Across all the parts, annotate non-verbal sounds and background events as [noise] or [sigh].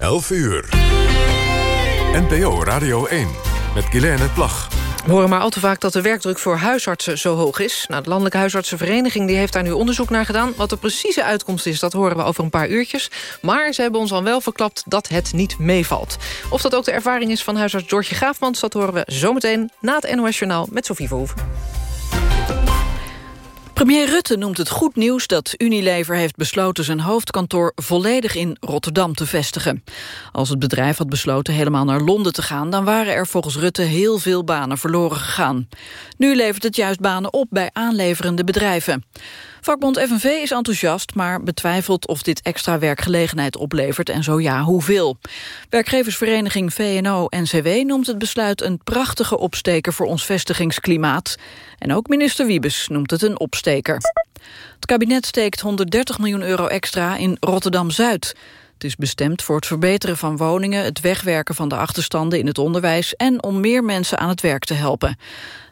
11 uur. NPO Radio 1 met Guilaine Plag. We horen maar al te vaak dat de werkdruk voor huisartsen zo hoog is. Nou, de Landelijke Huisartsenvereniging die heeft daar nu onderzoek naar gedaan. Wat de precieze uitkomst is, dat horen we over een paar uurtjes. Maar ze hebben ons al wel verklapt dat het niet meevalt. Of dat ook de ervaring is van huisarts George Graafmans... dat horen we zometeen na het NOS Journaal met Sofie Verhoeven. Premier Rutte noemt het goed nieuws dat Unilever heeft besloten zijn hoofdkantoor volledig in Rotterdam te vestigen. Als het bedrijf had besloten helemaal naar Londen te gaan, dan waren er volgens Rutte heel veel banen verloren gegaan. Nu levert het juist banen op bij aanleverende bedrijven. Vakbond FNV is enthousiast, maar betwijfelt of dit extra werkgelegenheid oplevert en zo ja, hoeveel. Werkgeversvereniging VNO-NCW noemt het besluit een prachtige opsteker voor ons vestigingsklimaat. En ook minister Wiebes noemt het een opsteker. Het kabinet steekt 130 miljoen euro extra in Rotterdam-Zuid. Het is bestemd voor het verbeteren van woningen, het wegwerken van de achterstanden in het onderwijs en om meer mensen aan het werk te helpen.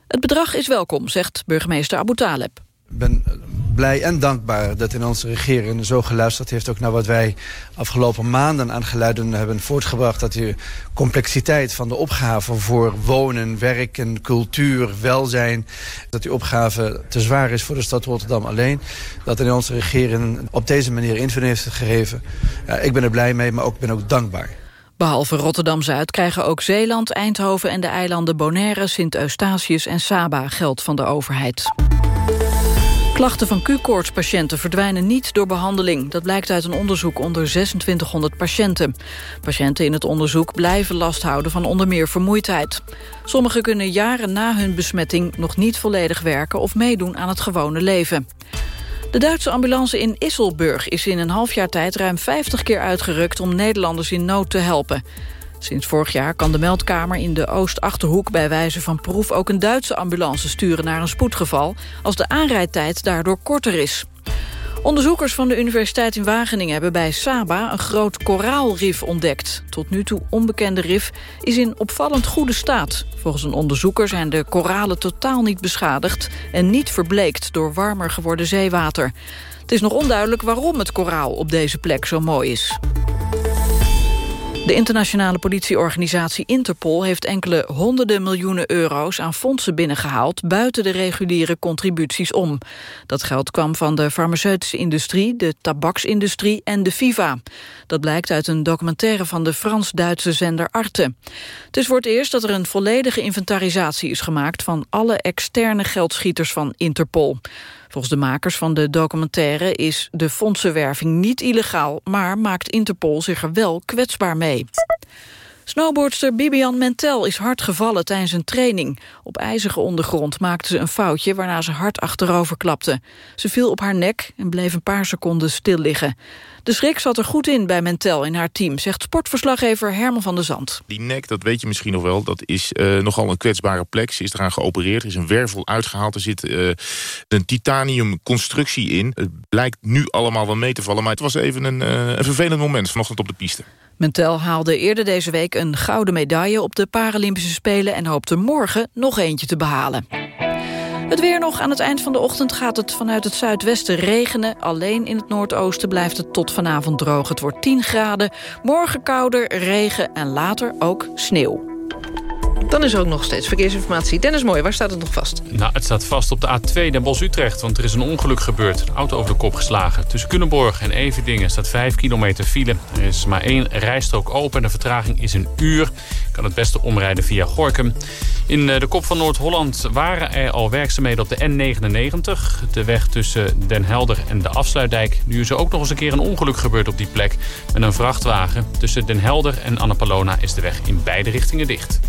Het bedrag is welkom, zegt burgemeester Abu Taleb. Ik ben blij en dankbaar dat in onze regering zo geluisterd heeft... ook naar wat wij afgelopen maanden aan geluiden hebben voortgebracht... dat de complexiteit van de opgave voor wonen, werken, cultuur, welzijn... dat die opgave te zwaar is voor de stad Rotterdam alleen. Dat in onze regering op deze manier invulling heeft gegeven. Ja, ik ben er blij mee, maar ook ben ook dankbaar. Behalve Rotterdam-Zuid krijgen ook Zeeland, Eindhoven en de eilanden Bonaire, Sint-Eustatius en Saba geld van de overheid. Klachten van Q-koortspatiënten verdwijnen niet door behandeling. Dat blijkt uit een onderzoek onder 2600 patiënten. Patiënten in het onderzoek blijven last houden van onder meer vermoeidheid. Sommigen kunnen jaren na hun besmetting nog niet volledig werken... of meedoen aan het gewone leven. De Duitse ambulance in Isselburg is in een half jaar tijd ruim 50 keer uitgerukt om Nederlanders in nood te helpen. Sinds vorig jaar kan de meldkamer in de Oost-Achterhoek... bij wijze van proef ook een Duitse ambulance sturen naar een spoedgeval... als de aanrijdtijd daardoor korter is. Onderzoekers van de Universiteit in Wageningen hebben bij Saba een groot koraalrif ontdekt. Tot nu toe onbekende rif is in opvallend goede staat. Volgens een onderzoeker zijn de koralen totaal niet beschadigd en niet verbleekt door warmer geworden zeewater. Het is nog onduidelijk waarom het koraal op deze plek zo mooi is. De internationale politieorganisatie Interpol heeft enkele honderden miljoenen euro's aan fondsen binnengehaald buiten de reguliere contributies om. Dat geld kwam van de farmaceutische industrie, de tabaksindustrie en de FIFA. Dat blijkt uit een documentaire van de Frans-Duitse zender Arte. Het is voor het eerst dat er een volledige inventarisatie is gemaakt van alle externe geldschieters van Interpol. Volgens de makers van de documentaire is de fondsenwerving niet illegaal... maar maakt Interpol zich er wel kwetsbaar mee. Snowboardster Bibian Mentel is hard gevallen tijdens een training. Op ijzige ondergrond maakte ze een foutje waarna ze hard achterover klapte. Ze viel op haar nek en bleef een paar seconden stil liggen. De schrik zat er goed in bij Mentel in haar team, zegt sportverslaggever Herman van der Zand. Die nek, dat weet je misschien nog wel, dat is uh, nogal een kwetsbare plek. Ze is eraan geopereerd, er is een wervel uitgehaald. Er zit uh, een titanium constructie in. Het blijkt nu allemaal wel mee te vallen, maar het was even een, uh, een vervelend moment vanochtend op de piste. Mentel haalde eerder deze week een gouden medaille op de Paralympische Spelen... en hoopte morgen nog eentje te behalen. Het weer nog. Aan het eind van de ochtend gaat het vanuit het zuidwesten regenen. Alleen in het noordoosten blijft het tot vanavond droog. Het wordt 10 graden. Morgen kouder, regen en later ook sneeuw. Dan is er ook nog steeds verkeersinformatie. Dennis Mooi, waar staat het nog vast? Nou, het staat vast op de A2 Den Bosch-Utrecht, want er is een ongeluk gebeurd. Een auto over de kop geslagen. Tussen Cunnenborg en Everdingen staat 5 kilometer file. Er is maar één rijstrook open en de vertraging is een uur. Kan het beste omrijden via Gorkum. In eh, de kop van Noord-Holland waren er al werkzaamheden op de N99. De weg tussen Den Helder en de Afsluitdijk. Nu is er ook nog eens een keer een ongeluk gebeurd op die plek. Met een vrachtwagen. Tussen Den Helder en Annapolona is de weg in beide richtingen dicht.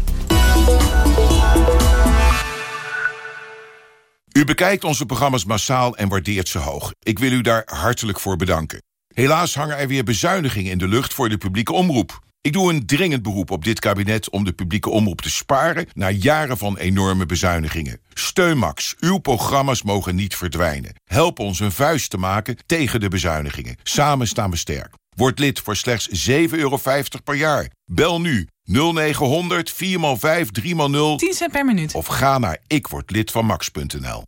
U bekijkt onze programma's massaal en waardeert ze hoog. Ik wil u daar hartelijk voor bedanken. Helaas hangen er weer bezuinigingen in de lucht voor de publieke omroep. Ik doe een dringend beroep op dit kabinet om de publieke omroep te sparen... na jaren van enorme bezuinigingen. Steun Max, uw programma's mogen niet verdwijnen. Help ons een vuist te maken tegen de bezuinigingen. Samen staan we sterk. Word lid voor slechts 7,50 euro per jaar. Bel nu 0900 4x5 3x0 10 cent per minuut. of ga naar ikwordlidvanmax.nl.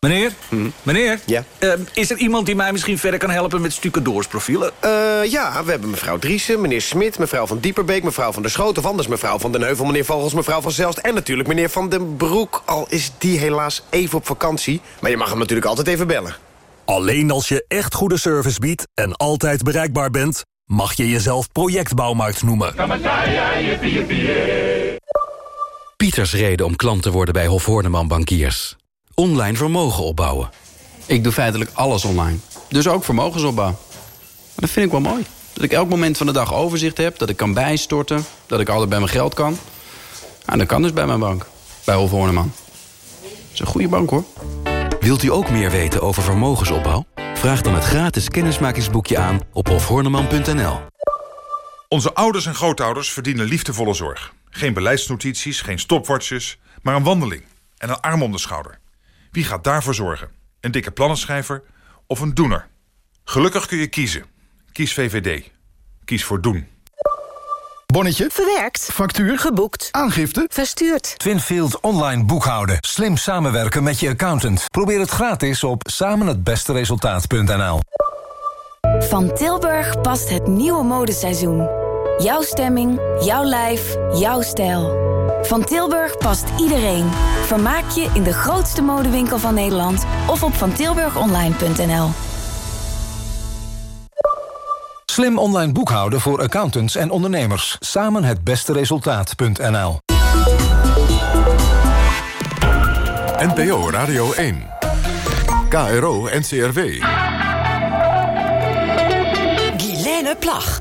Meneer? Hm. Meneer? Ja? Uh, is er iemand die mij misschien verder kan helpen met stucadoorsprofielen? Uh, ja, we hebben mevrouw Driessen, meneer Smit, mevrouw van Dieperbeek... mevrouw van der Schoot, of anders mevrouw van den Heuvel... meneer Vogels, mevrouw van Zelst en natuurlijk meneer Van den Broek. Al is die helaas even op vakantie. Maar je mag hem natuurlijk altijd even bellen. Alleen als je echt goede service biedt en altijd bereikbaar bent... mag je jezelf projectbouwmarkt noemen. Pieters reden om klant te worden bij Hof Horneman Bankiers. Online vermogen opbouwen. Ik doe feitelijk alles online. Dus ook vermogensopbouw. Maar dat vind ik wel mooi. Dat ik elk moment van de dag overzicht heb. Dat ik kan bijstorten. Dat ik altijd bij mijn geld kan. Nou, dat kan dus bij mijn bank. Bij Hof Horneman. Dat is een goede bank hoor. Wilt u ook meer weten over vermogensopbouw? Vraag dan het gratis kennismakingsboekje aan op hofhorneman.nl. Onze ouders en grootouders verdienen liefdevolle zorg. Geen beleidsnotities, geen stopwatches, maar een wandeling en een arm om de schouder. Wie gaat daarvoor zorgen? Een dikke plannenschrijver of een doener? Gelukkig kun je kiezen. Kies VVD. Kies voor doen. Bonnetje. Verwerkt. Factuur. Geboekt. Aangifte. Verstuurd. Twinfield online boekhouden. Slim samenwerken met je accountant. Probeer het gratis op samenhetbesteresultaat.nl Van Tilburg past het nieuwe modeseizoen. Jouw stemming, jouw lijf, jouw stijl. Van Tilburg past iedereen. Vermaak je in de grootste modewinkel van Nederland of op vantilburgonline.nl. Slim online boekhouden voor accountants en ondernemers. Samen het beste resultaat.nl. NPO Radio 1. KRO NCRW. Guilaine Plag,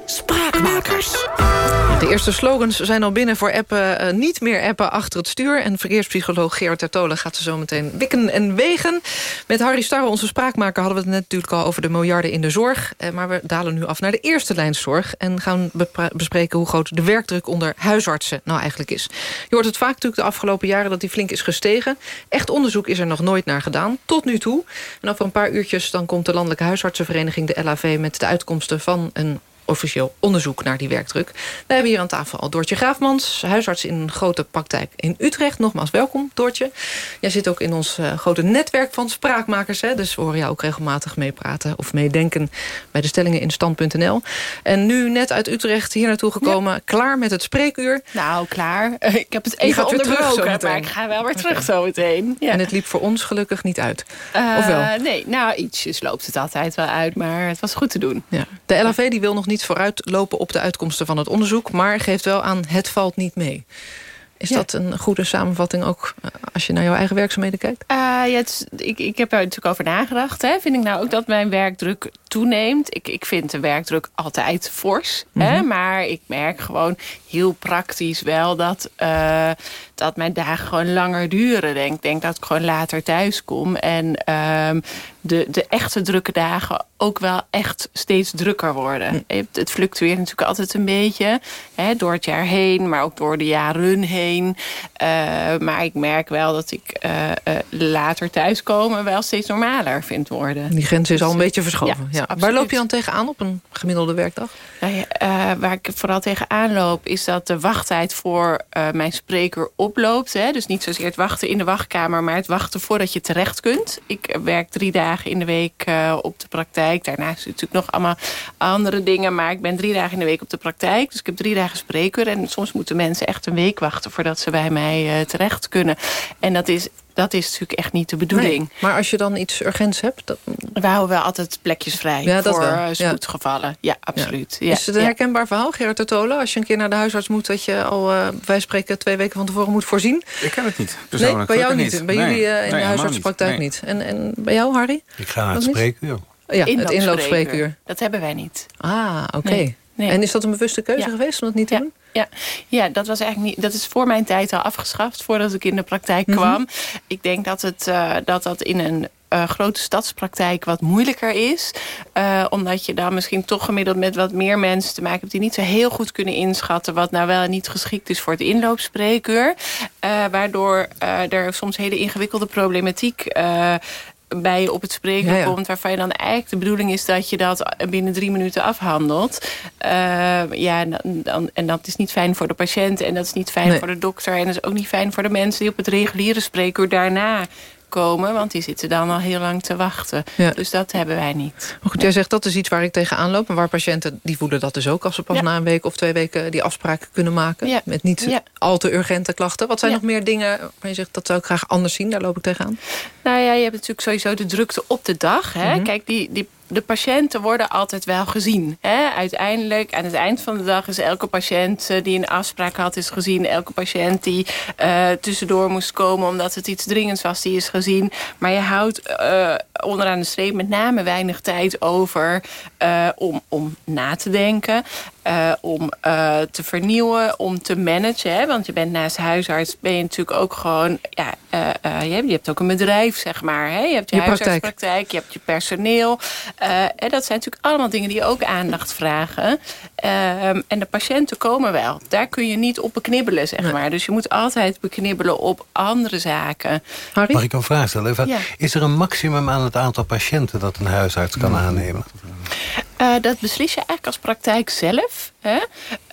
De eerste slogans zijn al binnen voor appen. Uh, niet meer appen achter het stuur. En verkeerspsycholoog Gerard Tertolen gaat ze zo meteen wikken en wegen. Met Harry Starre, onze spraakmaker, hadden we het net natuurlijk al over de miljarden in de zorg. Uh, maar we dalen nu af naar de eerste lijnszorg. En gaan bespreken hoe groot de werkdruk onder huisartsen nou eigenlijk is. Je hoort het vaak natuurlijk de afgelopen jaren dat die flink is gestegen. Echt onderzoek is er nog nooit naar gedaan, tot nu toe. En over een paar uurtjes dan komt de Landelijke Huisartsenvereniging, de LAV... met de uitkomsten van een officieel onderzoek naar die werkdruk. We hebben hier aan tafel al Doortje Graafmans, huisarts in een grote praktijk in Utrecht. Nogmaals welkom, Doortje. Jij zit ook in ons uh, grote netwerk van spraakmakers. Hè? Dus we horen jou ook regelmatig meepraten of meedenken... bij de stellingen in stand.nl. En nu net uit Utrecht hier naartoe gekomen. Ja. Klaar met het spreekuur. Nou, klaar. [laughs] Ik heb het even onderbroken, maar ik ga wel weer terug okay. zo meteen. Ja. En het liep voor ons gelukkig niet uit. Uh, of wel? Nee, nou, ietsjes loopt het altijd wel uit, maar het was goed te doen. Ja. De LAV die wil nog niet niet vooruitlopen op de uitkomsten van het onderzoek... maar geeft wel aan, het valt niet mee. Is ja. dat een goede samenvatting ook als je naar jouw eigen werkzaamheden kijkt? Uh, ja, ik, ik heb er natuurlijk over nagedacht. Hè. Vind ik nou ook dat mijn werkdruk toeneemt? Ik, ik vind de werkdruk altijd fors. Mm -hmm. hè, maar ik merk gewoon heel praktisch wel dat, uh, dat mijn dagen gewoon langer duren. Ik denk dat ik gewoon later thuis kom. En uh, de, de echte drukke dagen ook wel echt steeds drukker worden. Mm. Het, fluctueert natuurlijk altijd een beetje. Hè, door het jaar heen, maar ook door de jaren heen. Uh, maar ik merk wel dat ik uh, uh, later thuiskomen wel steeds normaler vind worden. Die grens is al een beetje verschoven. Ja, ja. Waar loop je dan tegenaan op een gemiddelde werkdag? Nou ja, waar ik vooral tegenaan loop is dat de wachttijd voor mijn spreker oploopt. Hè. Dus niet zozeer het wachten in de wachtkamer, maar het wachten voordat je terecht kunt. Ik werk drie dagen in de week op de praktijk. Daarnaast natuurlijk nog allemaal andere dingen. Maar ik ben drie dagen in de week op de praktijk. Dus ik heb drie dagen spreekuur. En soms moeten mensen echt een week wachten voordat ze bij mij uh, terecht kunnen. En dat is dat is natuurlijk echt niet de bedoeling. Nee, maar als je dan iets urgents hebt... Dat... We houden wel altijd plekjes vrij ja, voor wel. spoedgevallen. Ja, ja absoluut. Ja. Is het een herkenbaar verhaal, Gerard Tertolen? Als je een keer naar de huisarts moet... dat je al, uh, wij spreken, twee weken van tevoren moet voorzien? Ik ken het niet, Nee, bij jou niet. niet. Bij nee. jullie uh, in nee, de huisartspraktijk niet. niet. En, en bij jou, Harry? Ik ga naar het spreekuur. Ja, het inloopspreekuur. Dat hebben wij niet. Ah, oké. Okay. Nee. En is dat een bewuste keuze geweest om dat niet te ja. doen? Ja, ja dat, was eigenlijk niet, dat is voor mijn tijd al afgeschaft, voordat ik in de praktijk kwam. Mm -hmm. Ik denk dat, het, uh, dat dat in een uh, grote stadspraktijk wat moeilijker is. Uh, omdat je dan misschien toch gemiddeld met wat meer mensen te maken hebt... die niet zo heel goed kunnen inschatten... wat nou wel en niet geschikt is voor het inloopspreekuur. Uh, waardoor er soms hele ingewikkelde problematiek bij je op het spreken ja, ja. komt... waarvan je dan eigenlijk de bedoeling is dat je dat binnen drie minuten afhandelt. Uh, ja, en, dan, en dat is niet fijn voor de patiënt en dat is niet fijn nee. voor de dokter... en dat is ook niet fijn voor de mensen die op het reguliere spreekuur daarna komen. Want die zitten dan al heel lang te wachten. Ja. Dus dat hebben wij niet. Maar goed, jij zegt dat is iets waar ik tegenaan loop. Maar waar patiënten, die voelen dat dus ook... als ze pas Ja. na een week of twee weken die afspraken kunnen maken. Ja. Met niet al te urgente klachten. Wat zijn nog meer dingen waar je zegt... dat zou ik graag anders zien, daar loop ik tegenaan? Nou ja, je hebt natuurlijk sowieso de drukte op de dag. Hè? Mhm. Kijk, die, die, de patiënten worden altijd wel gezien. Hè? Uiteindelijk, aan het eind van de dag is elke patiënt eh, die een afspraak had, is gezien. Elke patiënt die eh, tussendoor moest komen omdat het iets dringends was, die is gezien. Maar je houdt eh, onderaan de streep met name weinig tijd over om, om na te denken. Eh, om eh, te vernieuwen, om te managen. Hè? Want je bent naast huisarts, ben je natuurlijk ook gewoon... Ja, eh, eh, je, hebt, je hebt ook een bedrijf, zeg maar. Hè? Je hebt je, Je praktijk. huisartspraktijk, je hebt je personeel. Eh, en dat zijn natuurlijk allemaal dingen die ook aandacht vragen. Ehm, en de patiënten komen wel. Daar kun je niet op beknibbelen, zeg maar. Dus je moet altijd beknibbelen op andere zaken. Mag ik een vraag stellen? Ja. Is er een maximum aan het aantal patiënten dat een huisarts kan aannemen? Eh, dat beslis je eigenlijk als praktijk zelf. Hè?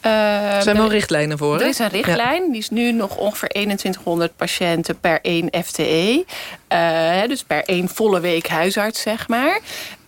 Eh, Er zijn wel richtlijnen voor? Er is een richtlijn. Die is nu nog ongeveer 2100 patiënten per één FTE. Eh, dus per één volle week huisarts, zeg maar.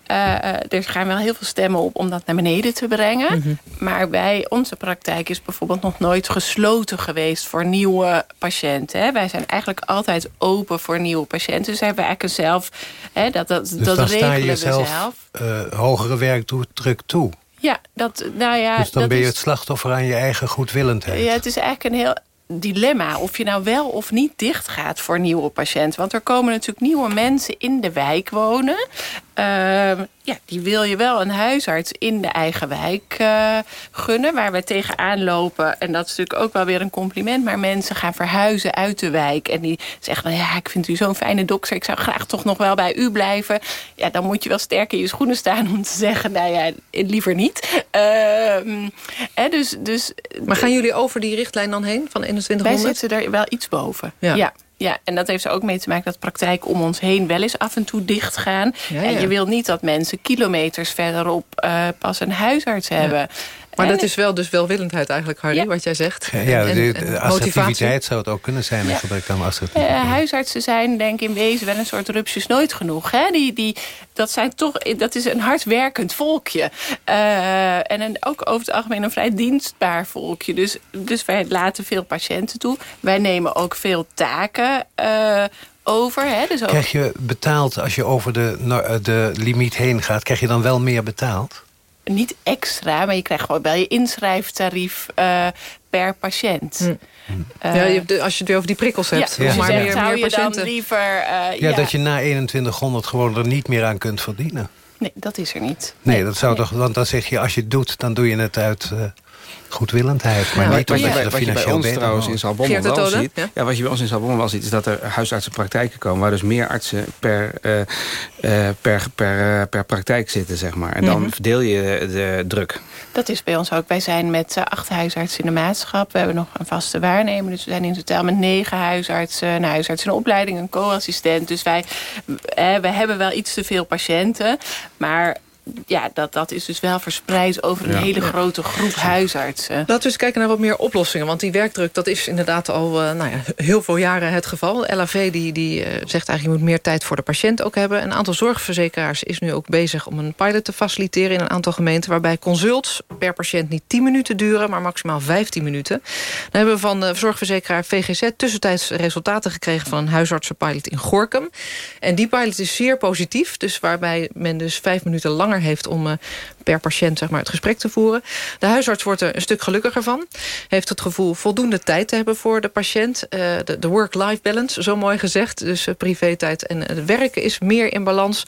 Eh, eh, er gaan wel heel veel stemmen op om dat naar beneden te brengen. Mhm. Maar bij onze praktijk is bijvoorbeeld nog nooit gesloten geweest voor nieuwe patiënten. Hè. Wij zijn eigenlijk altijd open voor nieuwe patiënten. Dus hebben we eigenlijk zelf, hè, dat, dat, Dus dat dan sta je regelen we zelf. eh, hogere werkdruk toe. Ja, dat, nou ja, dus dan dat ben je is- het slachtoffer aan je eigen goedwillendheid. Ja, het is eigenlijk een heel dilemma of je nou wel of niet dicht gaat voor nieuwe patiënten. Want er komen natuurlijk nieuwe mensen in de wijk wonen. Ehm, ja, die wil je wel een huisarts in de eigen wijk eh, gunnen. Waar we tegenaan lopen. En dat is natuurlijk ook wel weer een compliment. Maar mensen gaan verhuizen uit de wijk. En die zeggen, nou ja, ik vind u zo'n fijne dokter. Ik zou graag toch nog wel bij u blijven. Ja, dan moet je wel sterk in je schoenen staan om te zeggen, nou ja, liever niet. Ehm, hè, dus, dus, Maar gaan jullie over die richtlijn dan heen van wij 2100? zitten er wel iets boven. Ja. Ja. Ja. en dat heeft er ook mee te maken dat praktijken om ons heen wel eens af en toe dicht gaan. Ja, En je wil niet dat mensen kilometers verderop eh, pas een huisarts hebben. Maar En- dat is wel dus welwillendheid eigenlijk, Harry, wat jij zegt. Ja, ja, En- en assertiviteit zou het ook kunnen zijn. Ik gebruik dan assertiviteit. Eh, huisartsen zijn denk ik in wezen wel een soort rupsjes nooit genoeg. Hè? Die, die, dat, zijn toch, dat is een hardwerkend volkje. Eh, en een, ook over het algemeen een vrij dienstbaar volkje. Dus, dus wij laten veel patiënten toe. Wij nemen ook veel taken eh, over. Hè? Dus ook- Krijg je betaald als je over de, de limiet heen gaat? Krijg je dan wel meer betaald? Niet extra, maar je krijgt gewoon wel je inschrijftarief eh, per patiënt. Eh, ja, je, als je het weer over die prikkels hebt. Ja, dus je maar zegt, meer, zou meer je dan patiënten. liever... eh, Ja, dat je na 2100 gewoon er niet meer aan kunt verdienen. Nee, dat is er niet. Nee, dat zou toch, want dan zeg je als je het doet, dan doe je het uit eh, goedwillendheid. Maar niet wat, omdat je, je er wat je bij financieel ons trouwens in. Zalbommel wel Tode, ziet... ja? Ja? wat je bij ons in Zalbommel wel ziet... is dat er huisartsenpraktijken komen... waar dus meer artsen per, eh, eh, per, per, eh, per praktijk zitten, zeg maar. En dan Mhm. verdeel je de, druk. Dat is bij ons ook. Wij zijn met acht huisartsen in de maatschap. We hebben nog een vaste waarnemer. Dus we zijn in totaal met negen huisartsen. Een huisarts in opleiding, een co-assistent. Dus wij eh, we hebben wel iets te veel patiënten. Maar ja, dat, dat is dus wel verspreid over een Ja. hele grote groep huisartsen. Laten we eens kijken naar wat meer oplossingen. Want die werkdruk, dat is inderdaad al eh, nou ja, heel veel jaren het geval. LAV die, die eh, zegt eigenlijk, je moet meer tijd voor de patiënt ook hebben. Een aantal zorgverzekeraars is nu ook bezig om een pilot te faciliteren... in een aantal gemeenten, waarbij consults per patiënt niet 10 minuten duren... maar maximaal 15 minuten. Dan hebben we van de zorgverzekeraar VGZ tussentijds resultaten gekregen... van een huisartsenpilot in Gorkum. En die pilot is zeer positief. Dus waarbij men dus vijf minuten langer heeft om eh, per patiënt zeg maar, het gesprek te voeren. De huisarts wordt er een stuk gelukkiger van. Heeft het gevoel voldoende tijd te hebben voor de patiënt. Eh, de work-life balance, zo mooi gezegd. Dus uh, privé-tijd en het werken is meer in balans.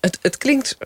Het, het klinkt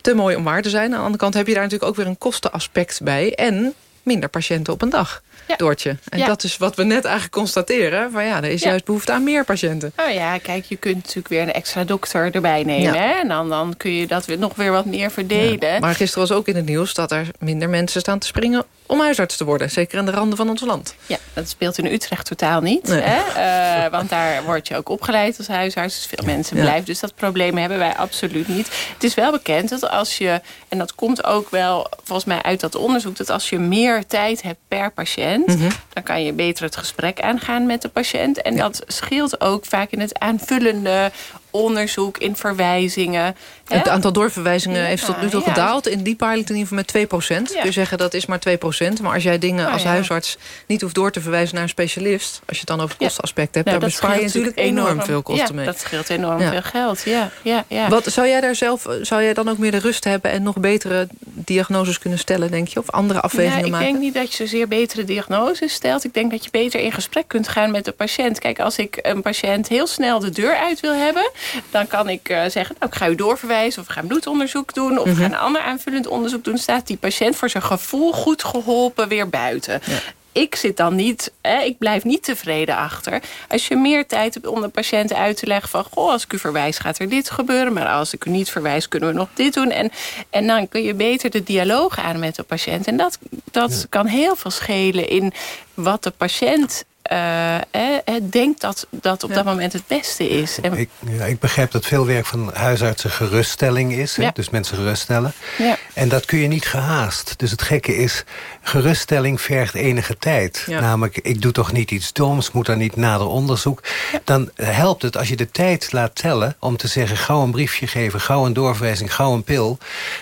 te mooi om waar te zijn. Aan de andere kant heb je daar natuurlijk ook weer een kostenaspect bij. En minder patiënten op een dag. Ja. Doortje. En ja. dat is wat we net eigenlijk constateren. Van ja, er is ja. juist behoefte aan meer patiënten. Oh ja, kijk, je kunt natuurlijk weer een extra dokter erbij nemen. Hè? En dan, dan kun je dat weer, nog weer wat meer verdelen. Maar gisteren was ook in het nieuws dat er minder mensen staan te springen om huisarts te worden. Zeker aan de randen van ons land. Ja, dat speelt in Utrecht totaal niet. Nee. Hè? Uh, want daar word je ook opgeleid als huisarts. Dus veel mensen ja. blijven. Dus dat probleem hebben wij absoluut niet. Het is wel bekend dat als je, en dat komt ook wel volgens mij uit dat onderzoek... dat als je meer meer tijd hebt per patiënt... Mhm. dan kan je beter het gesprek aangaan met de patiënt. En dat scheelt ook vaak in het aanvullende onderzoek, in verwijzingen. Het aantal doorverwijzingen heeft tot nu toe ja. gedaald. In die pilot in ieder geval met 2 procent. Kun je zeggen dat is maar 2 procent. Maar als jij dingen Oh, als ja. huisarts niet hoeft door te verwijzen naar een specialist... als je het dan over het kostenaspect hebt... Nou, dan bespaar je natuurlijk enorm, enorm. veel kosten ja, mee. dat scheelt enorm veel geld. Ja, ja, ja. Wat, zou jij daar zelf, zou jij dan ook meer de rust hebben... en nog betere diagnoses kunnen stellen, denk je? Of andere afwegingen Nou, ik maken? denk niet dat je zozeer betere diagnoses stelt. Ik denk dat je beter in gesprek kunt gaan met de patiënt. Kijk, als ik een patiënt heel snel de deur uit wil hebben... dan kan ik eh, zeggen, nou, ik ga u doorverwijzen... of ik ga een bloedonderzoek doen... of Mhm. ga een ander aanvullend onderzoek doen. Staat die patiënt voor zijn gevoel goed geholpen weer buiten. Ik zit dan niet, ik blijf niet tevreden achter. Als je meer tijd hebt om de patiënt uit te leggen van... goh, als ik u verwijs gaat er dit gebeuren... maar als ik u niet verwijs kunnen we nog dit doen. En, en dan kun je beter de dialoog aan met de patiënt. En dat, dat kan heel veel schelen in wat de patiënt... eh, denkt dat dat op dat moment het beste is. En, Ik, ja, ik begrijp dat veel werk van huisartsen geruststelling is. hè, Ja. Dus mensen geruststellen. ja. En dat kun je niet gehaast. Dus het gekke is, geruststelling vergt enige tijd. Ja. Namelijk, ik doe toch niet iets doms, moet er niet nader onderzoek. Dan helpt het als je de tijd laat tellen om te zeggen... gauw een briefje geven, gauw een doorverwijzing, gauw een pil.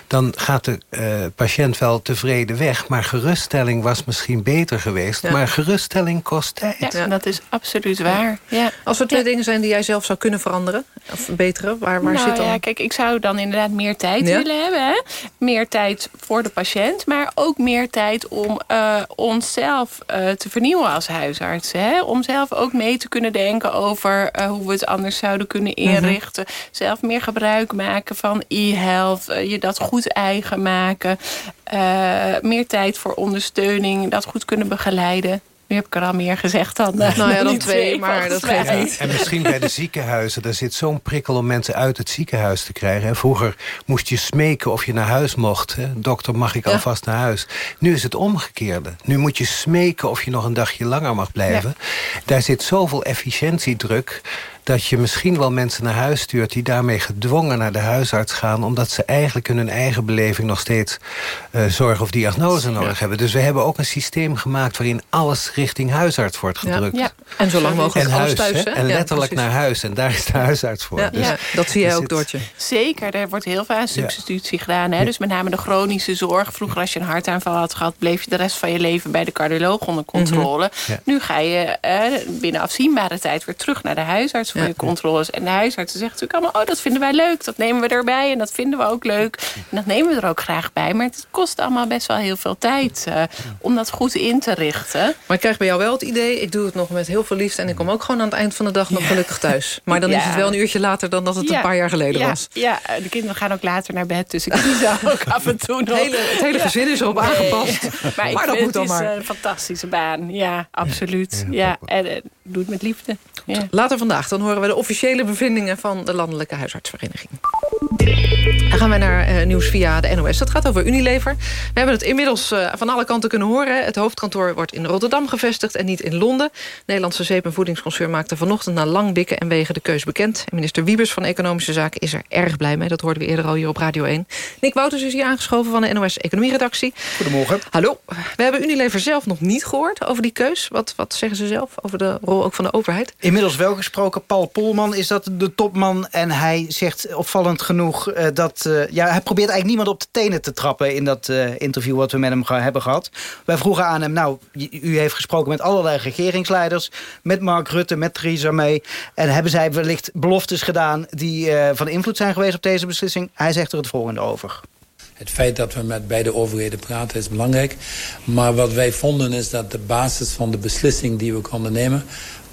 Dan gaat de eh, patiënt wel tevreden weg. Maar geruststelling was misschien beter geweest. Ja. Maar geruststelling kost tijd. Ja, dat is absoluut waar. Ja. Als er twee dingen zijn die jij zelf zou kunnen veranderen... of verbeteren, waar, waar nou zit dan... ja, kijk, ik zou dan inderdaad meer tijd Ja? willen hebben. Hè? Meer tijd voor de patiënt, maar ook meer tijd om eh, onszelf eh, te vernieuwen als huisartsen. Hè? Om zelf ook mee te kunnen denken over eh, hoe we het anders zouden kunnen Mhm. inrichten. Zelf meer gebruik maken van e-health, eh, je dat goed eigen maken. Eh, meer tijd voor ondersteuning, dat goed kunnen begeleiden. Nu heb ik er al meer gezegd dan. eh, Nou ja, dan twee, maar dat geeft niet. En misschien bij de ziekenhuizen, daar zit zo'n prikkel om mensen uit het ziekenhuis te krijgen. hè. Vroeger moest je smeken of je naar huis mocht. Hè. Dokter, mag ik alvast naar huis? Nu is het omgekeerde. Nu moet je smeken of je nog een dagje langer mag blijven. Daar zit zoveel efficiëntiedruk dat je misschien wel mensen naar huis stuurt... die daarmee gedwongen naar de huisarts gaan... omdat ze eigenlijk in hun eigen beleving nog steeds eh, zorg of diagnose nodig hebben. Dus we hebben ook een systeem gemaakt... waarin alles richting huisarts wordt gedrukt. ja. En zo lang mogelijk En huis, thuis, hè? En letterlijk naar huis. En daar is de huisarts voor. Ja, Dus ja, dat zie jij ook, zit- Doortje. Zeker, er wordt heel veel aan substitutie gedaan. Hè? Dus met name de chronische zorg. Vroeger als je een hartaanval had gehad... bleef je de rest van je leven bij de cardioloog onder controle. Mhm. Ja. Nu ga je eh, binnen afzienbare tijd weer terug naar de huisarts Ja. je controles. En de huisartsen zeggen natuurlijk allemaal... oh, dat vinden wij leuk, dat nemen we erbij en dat vinden we ook leuk. En dat nemen we er ook graag bij. Maar het kost allemaal best wel heel veel tijd... eh, om dat goed in te richten. Maar ik krijg bij jou wel het idee, ik doe het nog met heel veel liefde... en ik kom ook gewoon aan het eind van de dag nog gelukkig thuis. Maar dan is het wel een uurtje later dan dat het Ja. een paar jaar geleden ja, was. Ja, de kinderen gaan ook later naar bed. Dus ik zie [laughs] ook af en toe nog. Het hele, het hele gezin is erop aangepast. [laughs] Maar, ik Maar dat moet dan het is maar. een fantastische baan. Ja, absoluut. Ja, en eh, doe het met liefde. Ja. Later vandaag dan horen we de officiële bevindingen van de Landelijke Huisartsvereniging. Dan gaan we naar eh, nieuws via de NOS. Dat gaat over Unilever. We hebben het inmiddels eh, van alle kanten kunnen horen. Het hoofdkantoor wordt in Rotterdam gevestigd en niet in Londen. Nederlandse zeep- en voedingsconcern maakte vanochtend... na lang bikken en wegen de keus bekend. En minister Wiebes van Economische Zaken is er erg blij mee. Dat hoorden we eerder al hier op Radio 1. Nick Wouters is hier aangeschoven van de NOS Economieredactie. Goedemorgen. Hallo. We hebben Unilever zelf nog niet gehoord over die keus. Wat, wat zeggen ze zelf over de rol ook van de overheid? Inmiddels wel gesproken. Paul Polman is dat de topman. En hij zegt opvallend genoeg eh, dat... eh, ja, hij probeert eigenlijk niemand op de tenen te trappen... in dat eh, interview wat we met hem hebben gehad. Wij vroegen aan hem... nou, u heeft gesproken met allerlei regeringsleiders... met Mark Rutte, met Theresa May... en hebben zij wellicht beloftes gedaan... die van invloed zijn geweest op deze beslissing? Hij zegt er het volgende over. Het feit dat we met beide overheden praten is belangrijk. Maar wat wij vonden is dat de basis van de beslissing die we konden nemen...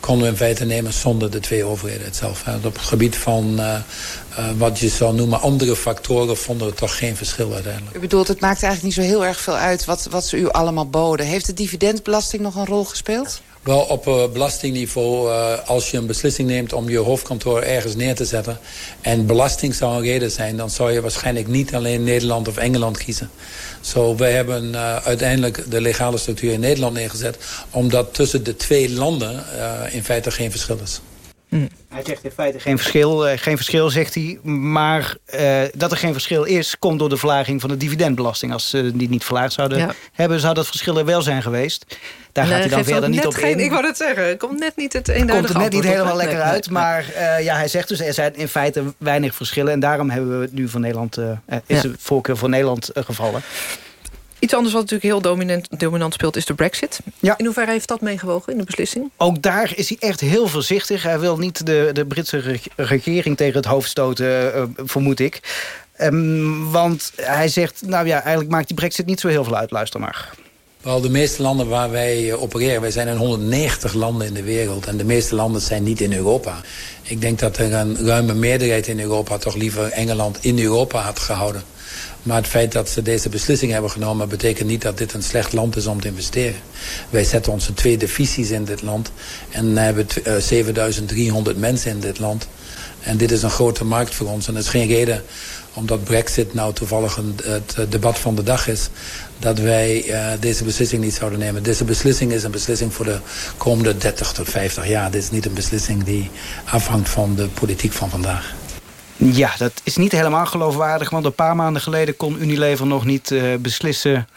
konden we in feite nemen zonder de twee overheden itself. En op het gebied van eh, eh, wat je zou noemen andere factoren... vonden we toch geen verschil uiteindelijk. U bedoelt, het maakt eigenlijk niet zo heel erg veel uit wat, wat ze u allemaal boden. Heeft de dividendbelasting nog een rol gespeeld? Wel op eh, belastingniveau, als je een beslissing neemt om je hoofdkantoor ergens neer te zetten... en belasting zou een reden zijn, dan zou je waarschijnlijk niet alleen Nederland of Engeland kiezen. Zo, wij hebben eh, uiteindelijk de legale structuur in Nederland neergezet... omdat tussen de twee landen eh, in feite geen verschil is. Hij zegt in feite geen verschil, eh, geen verschil zegt hij. Maar eh, dat er geen verschil is, komt door de verlaging van de dividendbelasting. Als ze die niet verlaagd zouden Ja. hebben, zou dat verschil er wel zijn geweest. Daar gaat hij dan verder niet op geen, in. Ik wou het zeggen, het komt net niet het eenduidige komt het net niet op, helemaal lekker Nee, uit. nee. Maar eh, ja, hij zegt dus, er zijn in feite weinig verschillen. En daarom hebben we het nu voor Nederland, is Ja. de voorkeur voor Nederland gevallen. Iets anders wat natuurlijk heel dominant, dominant speelt is de brexit. Ja. In hoeverre heeft dat meegewogen in de beslissing? Ook daar is hij echt heel voorzichtig. Hij wil niet de, de Britse reg- regering tegen het hoofd stoten, eh, vermoed ik. Ehm, want hij zegt, nou ja, eigenlijk maakt die brexit niet zo heel veel uit. Luister maar. Wel, de meeste landen waar wij eh, opereren, wij zijn in 190 landen in de wereld. En de meeste landen zijn niet in Europa. Ik denk dat er een ruime meerderheid in Europa toch liever Engeland in Europa had gehouden. Maar het feit dat ze deze beslissing hebben genomen... betekent niet dat dit een slecht land is om te investeren. Wij zetten onze twee divisies in dit land. En hebben tw- eh, 7300 mensen in dit land. En dit is een grote markt voor ons. En er is geen reden, omdat brexit nou toevallig het eh, debat van de dag is... dat wij eh, deze beslissing niet zouden nemen. Deze beslissing is een beslissing voor de komende 30 tot 50 jaar. Dit is niet een beslissing die afhangt van de politiek van vandaag. Ja, dat is niet helemaal geloofwaardig. Want een paar maanden geleden kon Unilever nog niet eh, beslissen...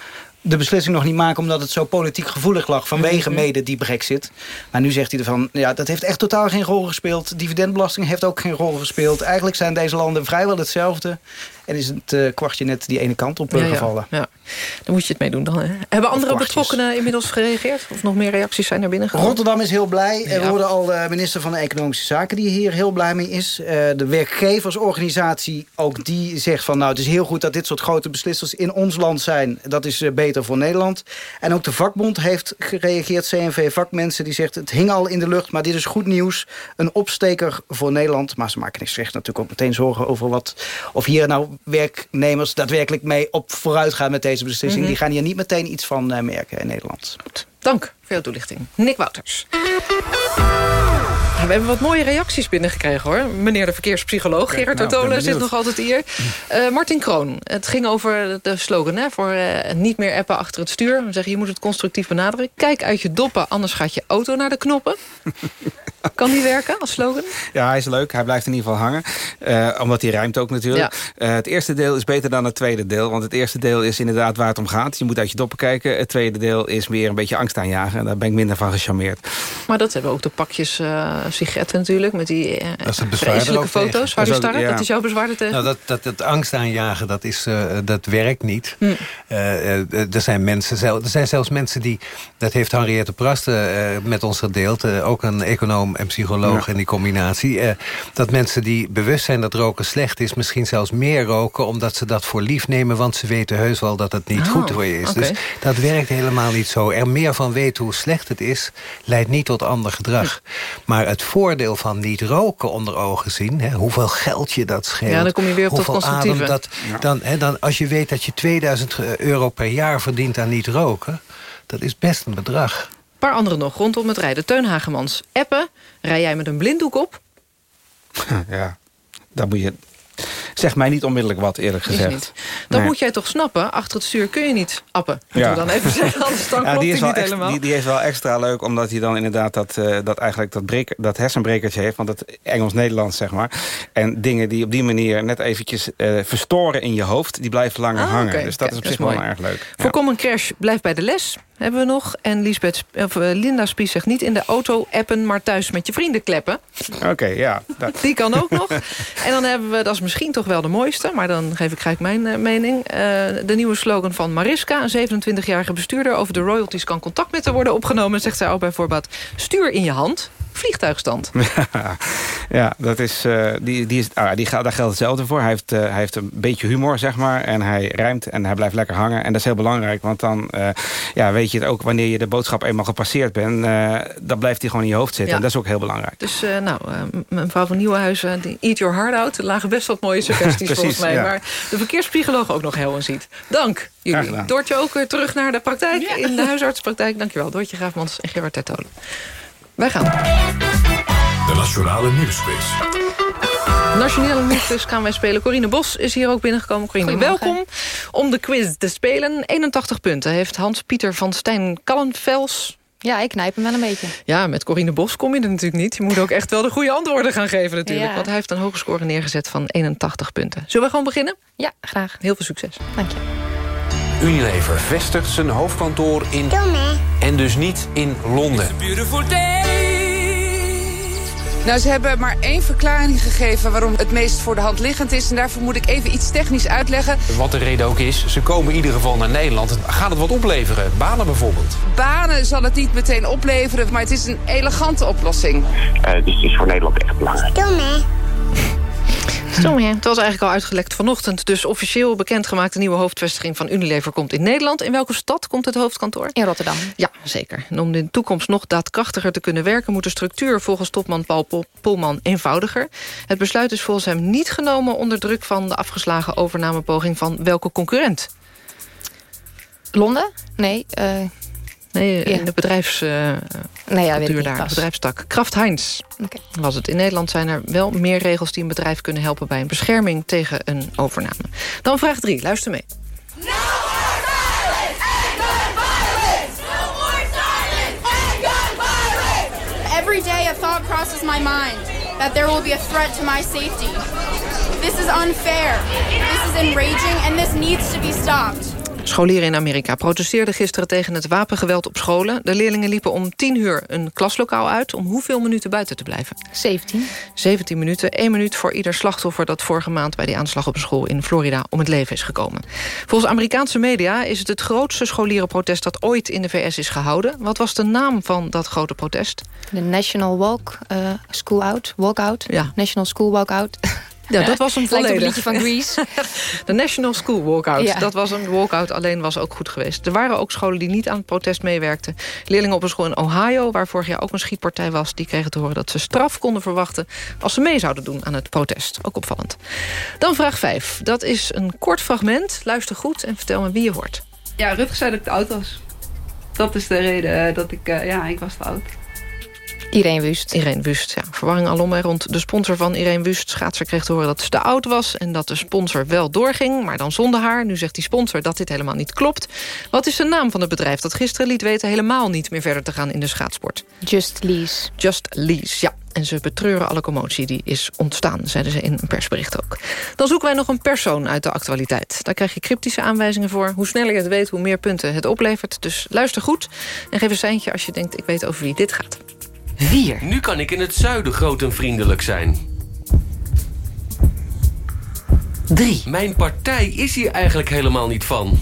de beslissing nog niet maken omdat het zo politiek gevoelig lag... vanwege Mhm. mede die brexit. Maar nu zegt hij ervan, ja, dat heeft echt totaal geen rol gespeeld. Dividendbelasting heeft ook geen rol gespeeld. Eigenlijk zijn deze landen vrijwel hetzelfde. En is het eh, kwartje net die ene kant op eh, Ja, ja, gevallen. Ja, Dan moet je het meedoen dan. Hè? Hebben andere betrokkenen inmiddels gereageerd? Of nog meer reacties zijn er binnengekomen? Rotterdam is heel blij. Ja. Er hoorde al de minister van Economische Zaken die hier heel blij mee is. Eh, de werkgeversorganisatie, ook die zegt van... nou, het is heel goed dat dit soort grote beslissers in ons land zijn. Dat is eh, beter voor Nederland. En ook de vakbond heeft gereageerd. CNV Vakmensen, die zegt het hing al in de lucht... maar dit is goed nieuws. Een opsteker voor Nederland. Maar ze maken zich natuurlijk ook meteen zorgen over wat... of hier nou werknemers daadwerkelijk mee op vooruit gaan met deze beslissing. Mhm. Die gaan hier niet meteen iets van eh, merken in Nederland. Dank voor jouw toelichting. Nick Wouters. We hebben wat mooie reacties binnengekregen hoor. Meneer de verkeerspsycholoog Gerard nou, zit nog altijd hier. Eh, Martin Kroon, het ging over de slogan hè, voor eh, niet meer appen achter het stuur. We zeggen je moet het constructief benaderen. Kijk uit je doppen, anders gaat je auto naar de knoppen. [laughs] kan die werken als slogan? Ja, hij is leuk. Hij blijft in ieder geval hangen. Eh, omdat hij ruimt ook natuurlijk. Eh, het eerste deel is beter dan het tweede deel. Want het eerste deel is inderdaad waar het om gaat. Je moet uit je doppen kijken. Het tweede deel is meer een beetje angst aanjagen. En daar ben ik minder van gecharmeerd. Maar dat hebben ook de pakjes eh sigaretten natuurlijk. Met die eh, er vreselijke foto's. Harry Dat ja. dat is jouw bezwaar tegen? Nou, dat, dat, dat angst aanjagen, dat, is, eh, dat werkt niet. Hm. Er, zijn mensen, zel- er zijn zelfs mensen die... Dat heeft Henriette Prasten eh, met ons gedeeld. ook een econoom en psycholoog Ja. in die combinatie. eh, dat mensen die bewust zijn dat roken slecht is... misschien zelfs meer roken omdat ze dat voor lief nemen... want ze weten heus wel dat het niet Oh, goed voor je is. Dus dat werkt helemaal niet zo. Er meer van weten hoe slecht het is... leidt niet tot ander gedrag. Maar het voordeel van niet roken onder ogen zien... Hè, hoeveel geld je dat scheelt... Ja, dan kom je weer op hoeveel adem dat, dan, hè, dan, als je weet dat je 2000 euro per jaar verdient aan niet roken... dat is best een bedrag. Paar andere nog rondom het rijden. Teun Hagemans, appen. Rij jij met een blinddoek op? [laughs] ja, dan moet je... Zeg mij niet onmiddellijk wat, eerlijk gezegd. niet. Dan Nee. moet jij toch snappen, achter het stuur kun je niet appen. Ja. dan even zeggen, anders dan [laughs] klopt die, is wel niet extra, helemaal. die, die is wel extra leuk, omdat hij dan inderdaad dat, eh, dat, eigenlijk dat, breek, dat hersenbrekertje heeft. Want het Engels-Nederlands, zeg maar. En dingen die op die manier net eventjes eh, verstoren in je hoofd... die blijven langer Ah, hangen. Dus dat is op dat zich wel erg leuk. Voorkom een crash, blijf bij de les, hebben we nog. En Lisbeth, of, eh, Linda Spies zegt niet in de auto appen... maar thuis met je vrienden kleppen. Oké, ja. dat- Die kan ook nog. En dan hebben we, dat is misschien toch wel de mooiste... maar dan geef ik gelijk mijn eh, mening. eh, de nieuwe slogan van Mariska, een 27-jarige bestuurder... over de royalties kan contact met haar worden opgenomen... zegt zij ook bij voorbaat, stuur in je hand, vliegtuigstand. [laughs] ja, dat is, eh, die, die is, ah, die gaat, daar geldt hetzelfde voor. Hij heeft, eh, hij heeft een beetje humor, zeg maar. En hij rijmt en hij blijft lekker hangen. En dat is heel belangrijk, want dan eh, ja, weet je het ook... wanneer je de boodschap eenmaal gepasseerd bent... eh, dan blijft hij gewoon in je hoofd zitten. Ja. En dat is ook heel belangrijk. Dus eh, nou, eh, mevrouw van Nieuwenhuizen, die Eat Your Heart Out... er lagen best wat mooie [laughs] suggesties Precies, volgens mij... ja. waar de verkeerspsycholoog ook nog heel ziet. Dank jullie. Doortje ook weer terug naar de praktijk, in de huisartspraktijk. Dankjewel, Doortje Graafmans en Gerard Tertolen. Wij gaan. De Nationale Nieuwsquiz. Nationale Nieuwsquiz gaan wij spelen. Corine Bos is hier ook binnengekomen. Corine, welkom om de quiz te spelen. 81 punten heeft Hans-Pieter van Stijn Kallenvels. Ja, ik knijp hem wel een beetje. Ja, met Corine Bos kom je er natuurlijk niet. Je moet ook echt wel de goede antwoorden gaan geven natuurlijk. Ja. Want hij heeft een hoge score neergezet van 81 punten. Zullen we gewoon beginnen? Ja, graag. Heel veel succes. Dank je. Unilever vestigt zijn hoofdkantoor in... En dus niet in Londen. Nou, ze hebben maar één verklaring gegeven waarom het meest voor de hand liggend is. En daarvoor moet ik even iets technisch uitleggen. Wat de reden ook is, ze komen in ieder geval naar Nederland. Gaat het wat opleveren? Banen bijvoorbeeld? Banen zal het niet meteen opleveren, maar het is een elegante oplossing. dus het is voor Nederland echt belangrijk. Stom, hè? Het was eigenlijk al uitgelekt vanochtend. Dus officieel bekendgemaakt de nieuwe hoofdvestiging van Unilever komt in Nederland. In welke stad komt het hoofdkantoor? In Rotterdam. Ja, zeker. En om in de toekomst nog daadkrachtiger te kunnen werken... moet de structuur volgens topman Paul Pol- Polman eenvoudiger. Het besluit is volgens hem niet genomen... onder druk van de afgeslagen overnamepoging van welke concurrent? Londen? Nee. eh, Nee, Ja. in de bedrijfs, eh, nee, ja, weet ik cultuur niet. daar, Pas. bedrijfstak. Kraft Heinz Oké. was het. In Nederland zijn er wel meer regels die een bedrijf kunnen helpen... bij een bescherming tegen een overname. Dan vraag 3, luister mee. Every day a thought crosses my mind that there will be a threat to my safety. This is unfair. This is enraging and this needs to be stopped. Scholieren in Amerika protesteerden gisteren tegen het wapengeweld op scholen. De leerlingen liepen om 10 uur een klaslokaal uit... om hoeveel minuten buiten te blijven? 17. 17 minuten, 1 minuut voor ieder slachtoffer... dat vorige maand bij die aanslag op een school in Florida om het leven is gekomen. Volgens Amerikaanse media is het het grootste scholierenprotest... dat ooit in de VS is gehouden. Wat was de naam van dat grote protest? De National Walk eh, School Out. Walkout. Ja. National School Walkout. [laughs] Ja, dat was hem Lijkt op volledig. een liedje van Grease. [laughs] De National School Walkout. Ja. Dat was een walkout, alleen was ook goed geweest. Er waren ook scholen die niet aan het protest meewerkten. Leerlingen op een school in Ohio, waar vorig jaar ook een schietpartij was... die kregen te horen dat ze straf konden verwachten... als ze mee zouden doen aan het protest. Ook opvallend. Dan vraag 5. Dat is een kort fragment. Luister goed en vertel me wie je hoort. Ja, Rutger zei dat ik te oud was. Dat is de reden eh, dat ik... eh, ja, ik was te oud. Irene Wust. Irene Wust, ja. Verwarring alom rond de sponsor van Irene Wust. Schaatser kreeg te horen dat ze te oud was... en dat de sponsor wel doorging, maar dan zonder haar. Nu zegt die sponsor dat dit helemaal niet klopt. Wat is de naam van het bedrijf dat gisteren liet weten... helemaal niet meer verder te gaan in de schaatsport? Just Lease. Just Lease, ja. En ze betreuren alle commotie die is ontstaan, zeiden ze in een persbericht ook. Dan zoeken wij nog een persoon uit de actualiteit. Daar krijg je cryptische aanwijzingen voor. Hoe sneller je het weet, hoe meer punten het oplevert. Dus luister goed en geef een seintje als je denkt... ik weet over wie dit gaat. 4. Nu kan ik in het zuiden groot en vriendelijk zijn. 3. Mijn partij is hier eigenlijk helemaal niet van.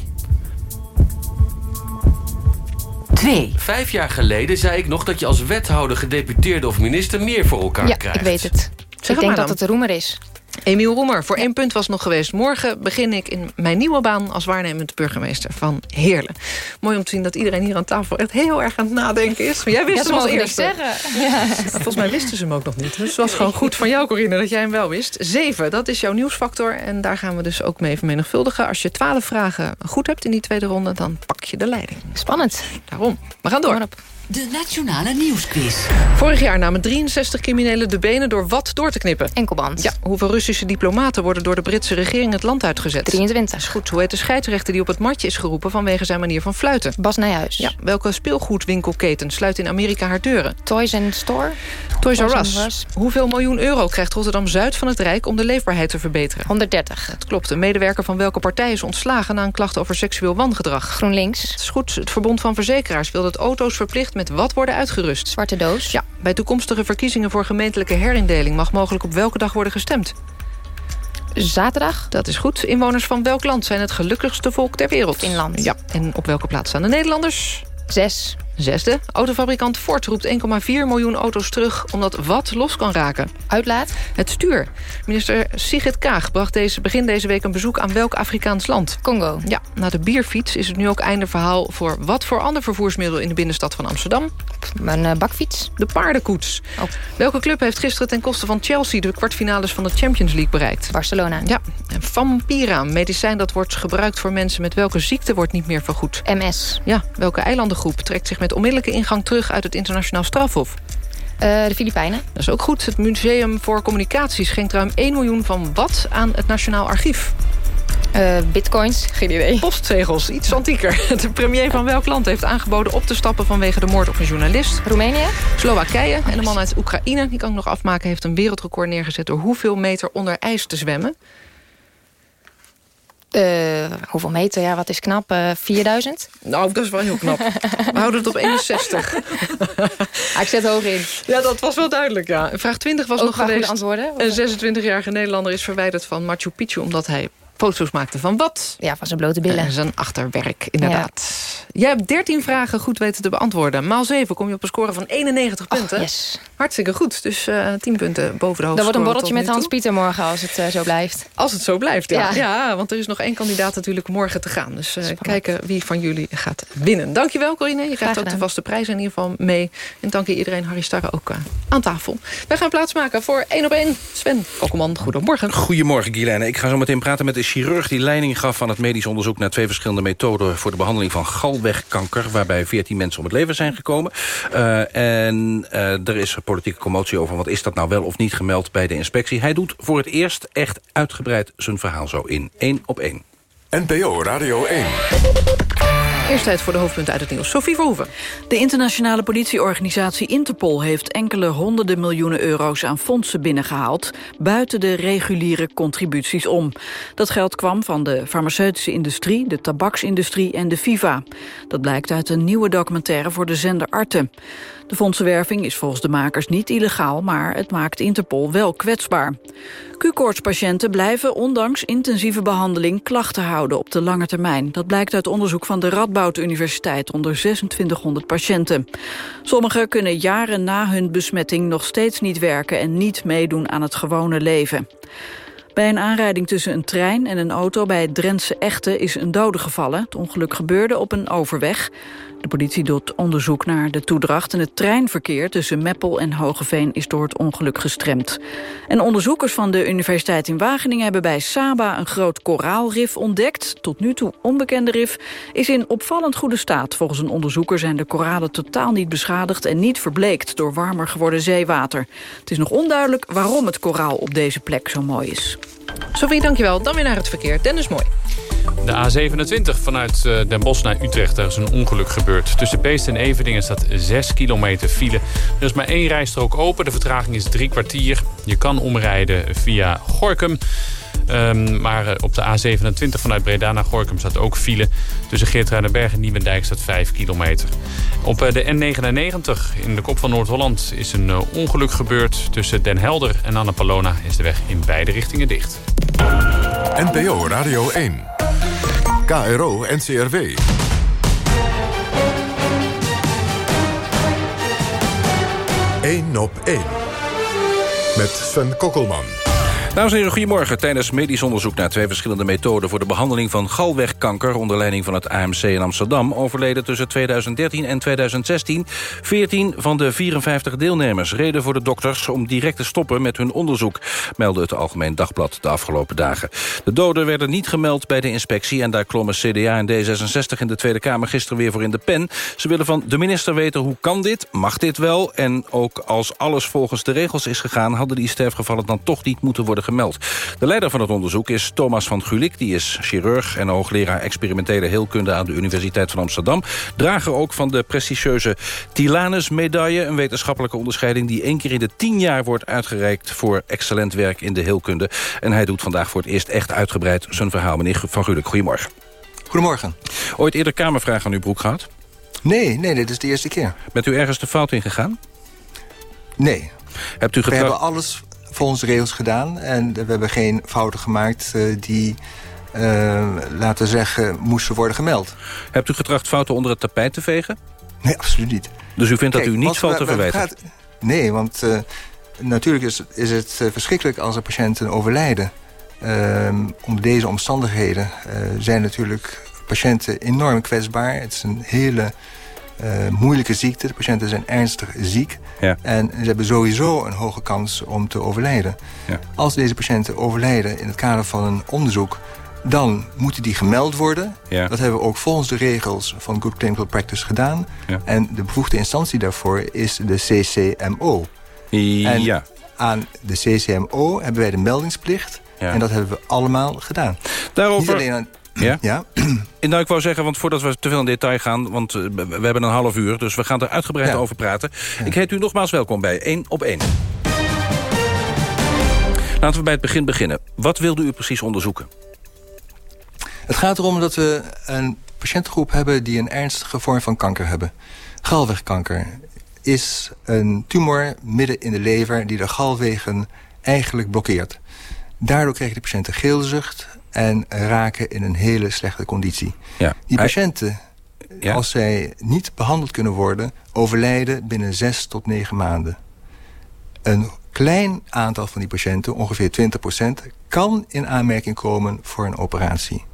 2. Vijf jaar geleden zei ik nog dat je als wethouder, gedeputeerde of minister meer voor elkaar Ja, krijgt. ik weet het. Zeg ik denk maar dat dan. het de roemer is. Emiel Roemer, voor één punt was nog geweest. Morgen begin ik in mijn nieuwe baan als waarnemend burgemeester van Heerlen. Mooi om te zien dat iedereen hier aan tafel echt heel erg aan het nadenken is. Jij wist Ja, hem als eerste. zeggen. Ja. Volgens mij wisten ze hem ook nog niet. Dus het was gewoon goed van jou, Corine, dat jij hem wel wist. Zeven, dat is jouw nieuwsfactor. En daar gaan we dus ook mee vermenigvuldigen. Als je twaalf vragen goed hebt in die tweede ronde... dan pak je de leiding. Spannend. Daarom. We gaan door. De Nationale Nieuwsquiz. Vorig jaar namen 63 criminelen de benen door wat door te knippen? Enkelband. Ja, hoeveel Russische diplomaten worden door de Britse regering het land uitgezet? 23. is goed. Hoe heet de scheidsrechter die op het matje is geroepen vanwege zijn manier van fluiten? Bas Nijhuis. Ja, welke speelgoedwinkelketen sluit in Amerika haar deuren? Toys and Store. Toys R Toys R Us. Us. Hoeveel miljoen euro krijgt Rotterdam-Zuid van het Rijk om de leefbaarheid te verbeteren? 130. Het klopt. Een medewerker van welke partij is ontslagen na een klacht over seksueel wangedrag? GroenLinks. Het is goed. Het Verbond van Verzekeraars wil dat auto's verplicht met wat worden uitgerust? Zwarte doos. Ja, bij toekomstige verkiezingen voor gemeentelijke herindeling mag mogelijk op welke dag worden gestemd? Zaterdag. Dat is goed. Inwoners van welk land zijn het gelukkigste volk ter wereld? Finland. Ja, en op welke plaats staan de Nederlanders? Zes. Zesde. Autofabrikant Ford roept 1,4 miljoen auto's terug... omdat wat los kan raken. Uitlaat. Het stuur. Minister Sigrid Kaag bracht deze, begin deze week een bezoek... aan welk Afrikaans land? Congo. Ja, na de bierfiets is het nu ook einde verhaal... voor wat voor ander vervoersmiddel in de binnenstad van Amsterdam? Een eh, bakfiets. De paardenkoets. Welke club heeft gisteren ten koste van Chelsea... de kwartfinales van de Champions League bereikt? Barcelona. Ja, en Vampira, medicijn dat wordt gebruikt voor mensen... met welke ziekte wordt niet meer vergoed? MS. Ja, welke eilandengroep trekt zich met onmiddellijke ingang terug... uit het internationaal strafhof? Eh, de Filipijnen. Dat is ook goed. Het Museum voor Communicatie schenkt ruim 1 miljoen van wat aan het Nationaal Archief? Uh, bitcoins, geen idee. Postzegels, iets antieker. [laughs] De premier van welk land heeft aangeboden op te stappen... vanwege de moord op een journalist? Roemenië. Slowakije. En de man uit Oekraïne, die kan ik nog afmaken... heeft een wereldrecord neergezet door hoeveel meter onder ijs te zwemmen? Uh, hoeveel meter? Ja, wat is knap? Uh, 4000? Nou, dat is wel heel knap. We houden het op 61. [laughs] ah, ik zet hoog in. Ja, dat was wel duidelijk, ja. Vraag 20 was Ook nog geweest. antwoorden? Een 26-jarige Nederlander is verwijderd van Machu Picchu... omdat hij foto's maakte van wat? Ja, van zijn blote billen. En zijn achterwerk, inderdaad. Jij hebt 13 vragen goed weten te beantwoorden. Maal 7 kom je op een score van 91 punten. yes. Hartstikke goed. Dus uh, 10 punten boven de hoofdscore. Dat wordt een borreltje met Hans-Pieter morgen als het uh, zo blijft. Als het zo blijft, ja. ja. ja. want er is nog één kandidaat natuurlijk morgen te gaan. Dus uh, kijken wie van jullie gaat winnen. Dankjewel, Corine. Je krijgt ook de vaste prijs in ieder geval mee. En dank je iedereen, Harry Starre, ook aan tafel. Wij gaan plaatsmaken voor 1 op 1. Sven Kokkelman, goedemorgen. Goedemorgen, Guilaine. Ik ga zo meteen praten met de chirurg die leiding gaf aan het medisch onderzoek... naar twee verschillende methoden voor de behandeling van galwegkanker... waarbij 14 mensen om het leven zijn gekomen. Uh, en uh, er is politieke commotie over wat is dat nou wel of niet gemeld bij de inspectie. Hij doet voor het eerst echt uitgebreid zijn verhaal zo in. één op één. NPO Radio 1. Eerst tijd voor de hoofdpunten uit het nieuws. Sophie Verhoeven. De internationale politieorganisatie Interpol heeft enkele honderden miljoenen euro's aan fondsen binnengehaald, buiten de reguliere contributies om. Dat geld kwam van de farmaceutische industrie, de tabaksindustrie en de FIFA. Dat blijkt uit een nieuwe documentaire voor de zender Arte. De fondsenwerving is volgens de makers niet illegaal, maar het maakt Interpol wel kwetsbaar. Q-koortspatiënten blijven ondanks intensieve behandeling klachten houden op de lange termijn. Dat blijkt uit onderzoek van de Radboud Universiteit onder 2600 patiënten. Sommigen kunnen jaren na hun besmetting nog steeds niet werken en niet meedoen aan het gewone leven. Bij een aanrijding tussen een trein en een auto bij het Drentse Echte is een dode gevallen. Het ongeluk gebeurde op een overweg. De politie doet onderzoek naar de toedracht... en het treinverkeer tussen Meppel en Hogeveen is door het ongeluk gestremd. En onderzoekers van de Universiteit in Wageningen... hebben bij Saba een groot koraalrif ontdekt. Tot nu toe onbekende rif is in opvallend goede staat. Volgens een onderzoeker zijn de koralen totaal niet beschadigd... en niet verbleekt door warmer geworden zeewater. Het is nog onduidelijk waarom het koraal op deze plek zo mooi is. Sophie, dankjewel. Dan weer naar het verkeer. Dennis Mooi. De A27 vanuit eh, Den Bosch naar Utrecht. Daar is een ongeluk gebeurd. Tussen Beest en Everdingen staat 6 kilometer file. Er is maar één rijstrook open. De vertraging is drie kwartier. Je kan omrijden via Gorkum. Um, maar eh, op de A27 vanuit Breda naar Gorkum staat ook file. Tussen Geertruidenberg en Nieuwendijk staat 5 kilometer. Op eh, de N99 in de kop van Noord-Holland is een ongeluk gebeurd. Tussen Den Helder en Annapolona is de weg in beide richtingen dicht. NPO Radio 1. KRO NCRW. Eén op één. Met Sven Kokkelman. Dames en heren, goedemorgen. Tijdens medisch onderzoek naar twee verschillende methoden... voor de behandeling van galwegkanker... onder leiding van het AMC in Amsterdam... overleden tussen 2013 en 2016... 14 van de 54 deelnemers reden voor de dokters... om direct te stoppen met hun onderzoek... meldde het Algemeen Dagblad de afgelopen dagen. De doden werden niet gemeld bij de inspectie... en daar klommen CDA en D66 in de Tweede Kamer gisteren weer voor in de pen. Ze willen van de minister weten hoe kan dit, mag dit wel... en ook als alles volgens de regels is gegaan... hadden die sterfgevallen dan toch niet moeten worden gemeld. De leider van het onderzoek is Thomas van Gulik. Die is chirurg en hoogleraar experimentele heelkunde... aan de Universiteit van Amsterdam. Drager ook van de prestigieuze Tilanus-medaille. Een wetenschappelijke onderscheiding die één keer in de tien jaar wordt uitgereikt... voor excellent werk in de heelkunde. En hij doet vandaag voor het eerst echt uitgebreid zijn verhaal. Meneer van Gulik, goedemorgen. Goedemorgen. Ooit eerder kamervraag aan uw broek gehad? Nee, nee, dit is de eerste keer. Bent u ergens de fout in gegaan? Nee. Hebt u We hebben alles volgens de regels gedaan. En we hebben geen fouten gemaakt uh, die, uh, laten we zeggen, moesten worden gemeld. Hebt u getracht fouten onder het tapijt te vegen? Nee, absoluut niet. Dus u vindt Kijk, dat u niets valt te verwijten? Nee, want uh, natuurlijk is, is het verschrikkelijk als er patiënten overlijden. Ehm, onder deze omstandigheden zijn natuurlijk patiënten enorm kwetsbaar. Het is een hele uh, moeilijke ziekte. De patiënten zijn ernstig ziek. Ja. En ze hebben sowieso een hoge kans om te overlijden. Ja. Als deze patiënten overlijden in het kader van een onderzoek... dan moeten die gemeld worden. Ja. Dat hebben we ook volgens de regels van Good Clinical Practice gedaan. En de bevoegde instantie daarvoor is de CCMO. Ja. En aan de CCMO hebben wij de meldingsplicht... En dat hebben we allemaal gedaan. Daarover... Niet alleen aan... Ja? ja? En [clears throat] nou, ik wou zeggen, want voordat we te veel in detail gaan... want eh, we hebben een half uur, dus we gaan er uitgebreid Ja. over praten. Ik heet u nogmaals welkom bij 1 op 1. Laten we bij het begin beginnen. Wat wilde u precies onderzoeken? Het gaat erom dat we een patiëntengroep hebben... die een ernstige vorm van kanker hebben. Galwegkanker is een tumor midden in de lever... die de galwegen eigenlijk blokkeert. Daardoor krijgen de patiënten geelzucht... en raken in een hele slechte conditie. Ja. Die patiënten, als zij niet behandeld kunnen worden... overlijden binnen zes tot negen maanden. Een klein aantal van die patiënten, ongeveer 20%... kan in aanmerking komen voor een operatie.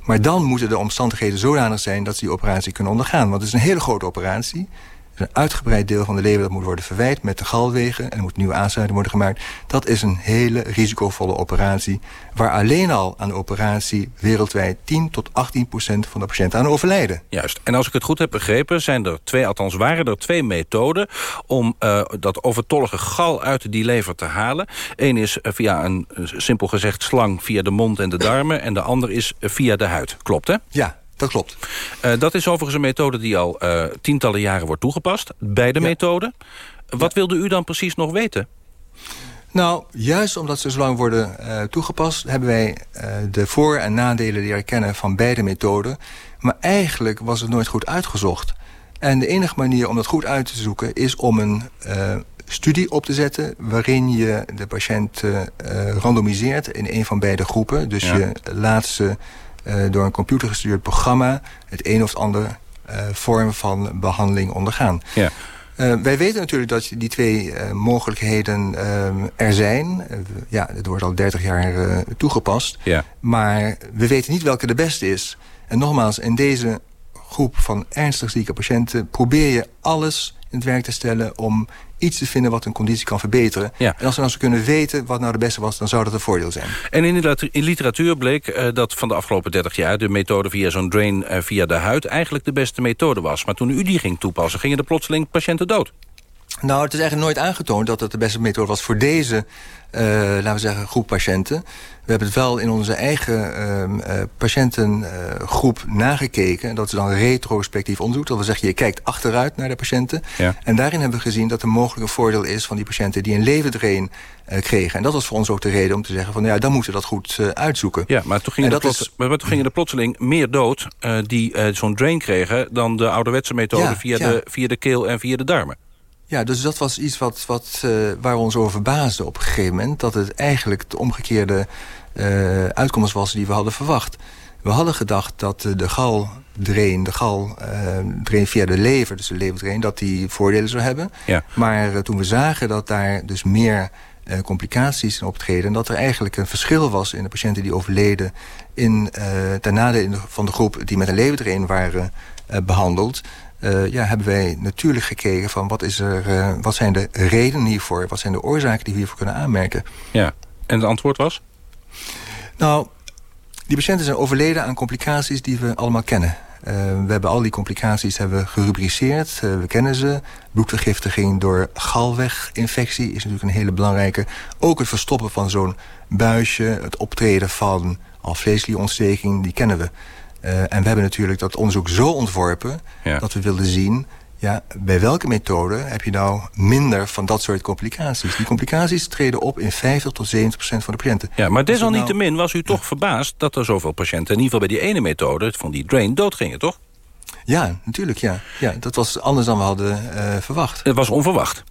Maar dan moeten de omstandigheden zodanig zijn... dat ze die operatie kunnen ondergaan. Want het is een hele grote operatie. Is een uitgebreid deel van de lever dat moet worden verwijt... met de galwegen en er moet nieuwe aansluiting worden gemaakt. Dat is een hele risicovolle operatie... waar alleen al aan de operatie wereldwijd 10 tot 18 procent van de patiënten aan overlijden. Juist. En als ik het goed heb begrepen, zijn er twee, althans waren er twee methoden... om eh, dat overtollige gal uit die lever te halen. Eén is eh, via een, eh, simpel gezegd, slang via de mond en de darmen... en de ander is via de huid. Klopt, hè? Ja, dat klopt. Eh, dat is overigens een methode die al eh, tientallen jaren wordt toegepast. Beide methoden. Wat wilde u dan precies nog weten? Nou, juist omdat ze zo lang worden eh, toegepast... hebben wij de voor- en nadelen leren kennen van beide methoden. Maar eigenlijk was het nooit goed uitgezocht. En de enige manier om dat goed uit te zoeken... is om een studie op te zetten... waarin je de patiënt randomiseert in een van beide groepen. Dus Ja. je laat ze door een computergestuurd programma... het een of het ander eh, vorm van behandeling ondergaan. Ja. Uh, wij weten natuurlijk dat die twee uh, mogelijkheden uh, er zijn. ja, het wordt al 30 jaar toegepast. Ja. Maar we weten niet welke de beste is. En nogmaals, in deze groep van ernstig zieke patiënten... probeer je alles in het werk te stellen om iets te vinden wat hun conditie kan verbeteren. Ja. En als we nou zo kunnen weten wat nou de beste was... dan zou dat een voordeel zijn. En in de in literatuur bleek uh, dat van de afgelopen 30 jaar... de methode via zo'n drain uh, via de huid eigenlijk de beste methode was. Maar toen u die ging toepassen, gingen er plotseling patiënten dood. Nou, het is eigenlijk nooit aangetoond dat het de beste methode was voor deze, uh, laten we zeggen, groep patiënten. We hebben het wel in onze eigen uh, patiëntengroep nagekeken. En dat is dan retrospectief onderzoek. Dat wil zeggen, je kijkt achteruit naar de patiënten. Ja. En daarin hebben we gezien dat er mogelijk een voordeel is van die patiënten die een levendrain uh, kregen. En dat was voor ons ook de reden om te zeggen van ja, dan moeten we dat goed uitzoeken. Ja, maar toen gingen, er, plots, is... maar toen gingen er plotseling meer dood die zo'n drain kregen dan de ouderwetse methode ja, via, ja. De, via de keel en via de darmen. Ja, dus dat was iets wat, wat, uh, waar we ons over verbaasden op een gegeven moment. Dat het eigenlijk de omgekeerde uh, uitkomst was die we hadden verwacht. We hadden gedacht dat uh, de galdrain, de galdrain via de lever, dus de leverdrain, dat die voordelen zou hebben. Ja. Maar toen we zagen dat daar dus meer complicaties in optreden... en dat er eigenlijk een verschil was in de patiënten die overleden... In, ten nadele van de groep die met een leverdrain waren behandeld... Uh, ja, hebben wij natuurlijk gekeken van wat, is er, uh, wat zijn de redenen hiervoor... wat zijn de oorzaken die we hiervoor kunnen aanmerken. Ja, en het antwoord was? Nou, die patiënten zijn overleden aan complicaties die we allemaal kennen. Uh, we hebben al die complicaties hebben gerubriceerd, we kennen ze. Bloedvergiftiging door galweginfectie is natuurlijk een hele belangrijke. Ook het verstoppen van zo'n buisje, het optreden van alvleeslieontsteking, die kennen we. Uh, en we hebben natuurlijk dat onderzoek zo ontworpen... Ja. dat we wilden zien... Ja, bij welke methode heb je nou minder van dat soort complicaties? Die complicaties treden op in 50 tot 70 procent van de patiënten. Ja, maar nou- desalniettemin was u toch verbaasd... dat er zoveel patiënten, in ieder geval bij die ene methode... van die drain, doodgingen, toch? Ja, natuurlijk, ja. ja dat was anders dan we hadden uh, verwacht. Het was onverwacht.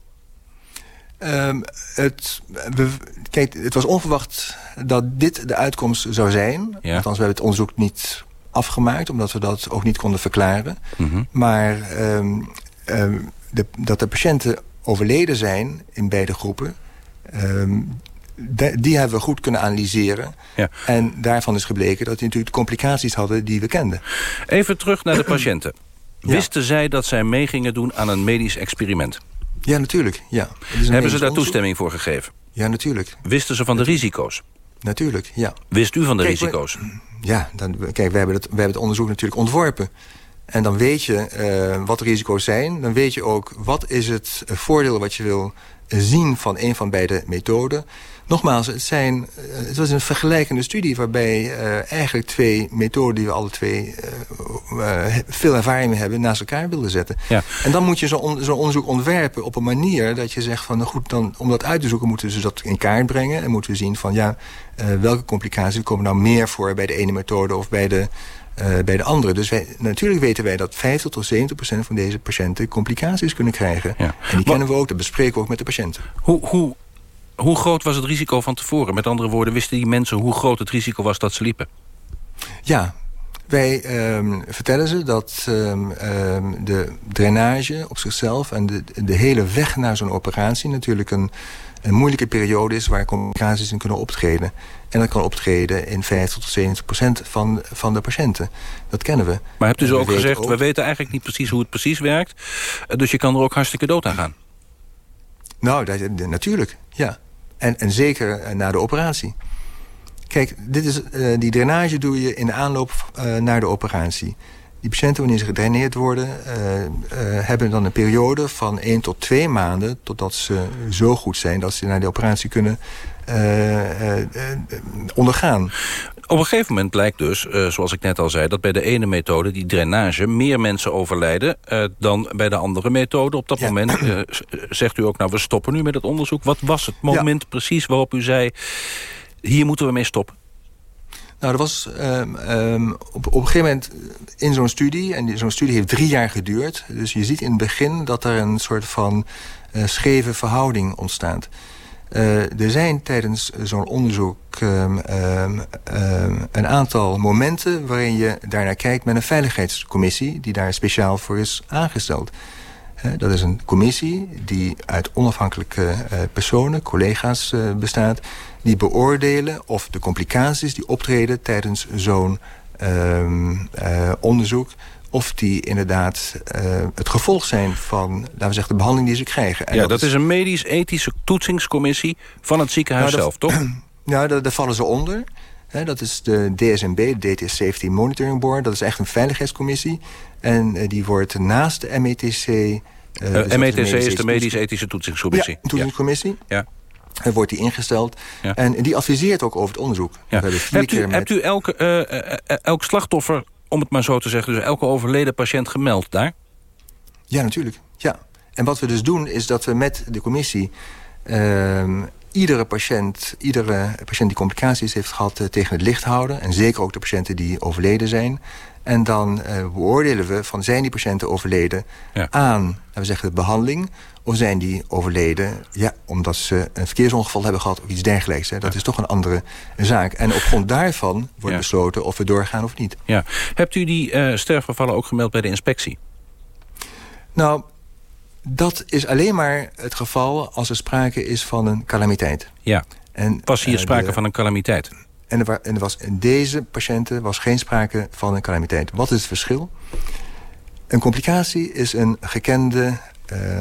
Um, het, we, kijk, het was onverwacht dat dit de uitkomst zou zijn. Ja. Althans, we hebben het onderzoek niet afgemaakt... omdat we dat ook niet konden verklaren. Mm -hmm. Maar um, um, de, dat de patiënten overleden zijn in beide groepen... De, die hebben we goed kunnen analyseren. Ja. En daarvan is gebleken dat die natuurlijk de complicaties hadden die we kenden. Even terug naar de [clears throat] patiënten. Wisten ja. zij dat zij mee gingen doen aan een medisch experiment? Ja, natuurlijk. Ja. Hebben ze daar onderzoek. toestemming voor gegeven? Ja, natuurlijk. Wisten ze van de risico's? Natuurlijk, ja. Wist u van de kijk, risico's? Ja, dan, kijk, we hebben, het, we hebben het onderzoek natuurlijk ontworpen. En dan weet je uh, wat de risico's zijn. Dan weet je ook wat is het voordeel wat je wil zien van een van beide methoden. Nogmaals, het, zijn, uh, het was een vergelijkende studie... waarbij uh, eigenlijk twee methoden die we alle twee veel ervaring mee hebben... naast elkaar wilden zetten. Ja. En dan moet je zo'n on zo onderzoek ontwerpen op een manier... dat je zegt van, nou goed, dan, om dat uit te zoeken... moeten we dus dat in kaart brengen. En moeten we zien van, ja, welke complicaties komen nou meer voor... bij de ene methode of bij de uh, bij de andere. Dus wij, natuurlijk weten wij dat 50 tot 70 procent van deze patiënten complicaties kunnen krijgen. Ja. En die kennen we ook, dat bespreken we ook met de patiënten. Hoe, hoe, hoe groot was het risico van tevoren? Met andere woorden, wisten die mensen hoe groot het risico was dat ze liepen? Ja, wij um, vertellen ze dat um, um, de drainage op zichzelf... en de, de hele weg naar zo'n operatie natuurlijk een, een moeilijke periode is... waar complicaties in kunnen optreden. En dat kan optreden in 50 tot 70 procent van, van de patiënten. Dat kennen we. Maar hebt u zo we ook gezegd, ook- we weten eigenlijk niet precies hoe het precies werkt. Eh, Dus je kan er ook hartstikke dood aan gaan. Nou, dat- natuurlijk, ja. En, en zeker eh, na de operatie. Kijk, dit is, eh, die drainage doe je in de aanloop eh, naar de operatie. Die patiënten, wanneer ze gedraineerd worden... hebben dan een periode van 1 tot 2 maanden... totdat ze zo goed zijn dat ze naar de operatie kunnen ondergaan. Op een gegeven moment blijkt dus, eh, zoals ik net al zei... dat bij de ene methode, die drainage, meer mensen overlijden... eh, dan bij de andere methode. Op dat moment eh, zegt u ook, nou, we stoppen nu met het onderzoek. Wat was het moment precies waarop u zei... hier moeten we mee stoppen? Nou, er was ehm, ehm, op, op een gegeven moment in zo'n studie... en zo'n studie heeft drie jaar geduurd... dus je ziet in het begin dat er een soort van eh, scheve verhouding ontstaat. Eh, er zijn tijdens zo'n onderzoek ehm, ehm, ehm, een aantal momenten... waarin je daarnaar kijkt met een veiligheidscommissie... die daar speciaal voor is aangesteld. Dat is een commissie die uit onafhankelijke eh, personen, collega's eh, bestaat... die beoordelen of de complicaties die optreden tijdens zo'n onderzoek... of die inderdaad eh, het gevolg zijn van, laten we zeggen, de behandeling die ze krijgen. En ja, dat is een medisch-ethische toetsingscommissie van het ziekenhuis Nou, dat- zelf, toch? [clears throat] Ja, daar, daar vallen ze onder. Dat is de DSMB, de DTS Safety Monitoring Board. Dat is echt een veiligheidscommissie. En eh, die wordt naast de METC... dus dat METC is de medisch-ethische medisch-ethische toetsingscommissie. Ja, toetsingscommissie. Ja. En wordt die ingesteld. Ja. En die adviseert ook over het onderzoek. We hebben vier Hebt u, keer met... hebt u elke, eh, elk slachtoffer, om het maar zo te zeggen... dus elke overleden patiënt gemeld daar? Ja, natuurlijk. Ja. En wat we dus doen is dat we met de commissie... ehm, iedere patiënt, iedere patiënt die complicaties heeft gehad... eh, tegen het licht houden. En zeker ook de patiënten die overleden zijn. En dan eh, beoordelen we van zijn die patiënten overleden... aan, laten we zeggen, de behandeling... of zijn die overleden ja, omdat ze een verkeersongeval hebben gehad... of iets dergelijks. Hè. Dat is toch een andere zaak. En op grond daarvan wordt besloten of we doorgaan of niet. Ja. Hebt u die eh, sterfgevallen ook gemeld bij de inspectie? Nou, dat is alleen maar het geval als er sprake is van een calamiteit. Ja. En, Was hier eh, sprake de- van een calamiteit? En er, en er was in deze patiënten was geen sprake van een calamiteit. Wat is het verschil? Een complicatie is een gekende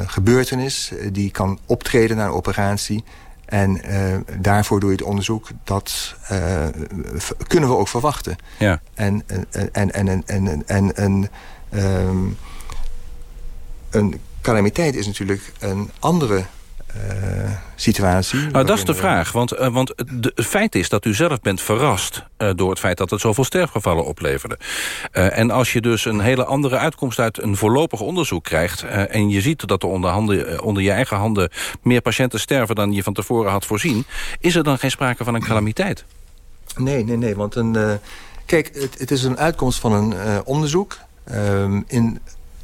gebeurtenis... eh, die kan optreden na een operatie... En eh, daarvoor doe je het onderzoek. Dat eh, kunnen we ook verwachten. Ja. En, en, en, en, en, en, en, en ehm, een calamiteit is natuurlijk een andere eh, situatie. Nou, dat is de vraag. Want, eh, want het, feit is dat u zelf bent verrast... eh, door het feit dat het zoveel sterfgevallen opleverde. En als je dus een hele andere uitkomst uit een voorlopig onderzoek krijgt... en je ziet dat er onder, handen, onder je eigen handen... meer patiënten sterven dan je van tevoren had voorzien... is er dan geen sprake van een calamiteit? Nee, nee, nee. Want een, kijk, het, het is een uitkomst van een onderzoek. ehm, in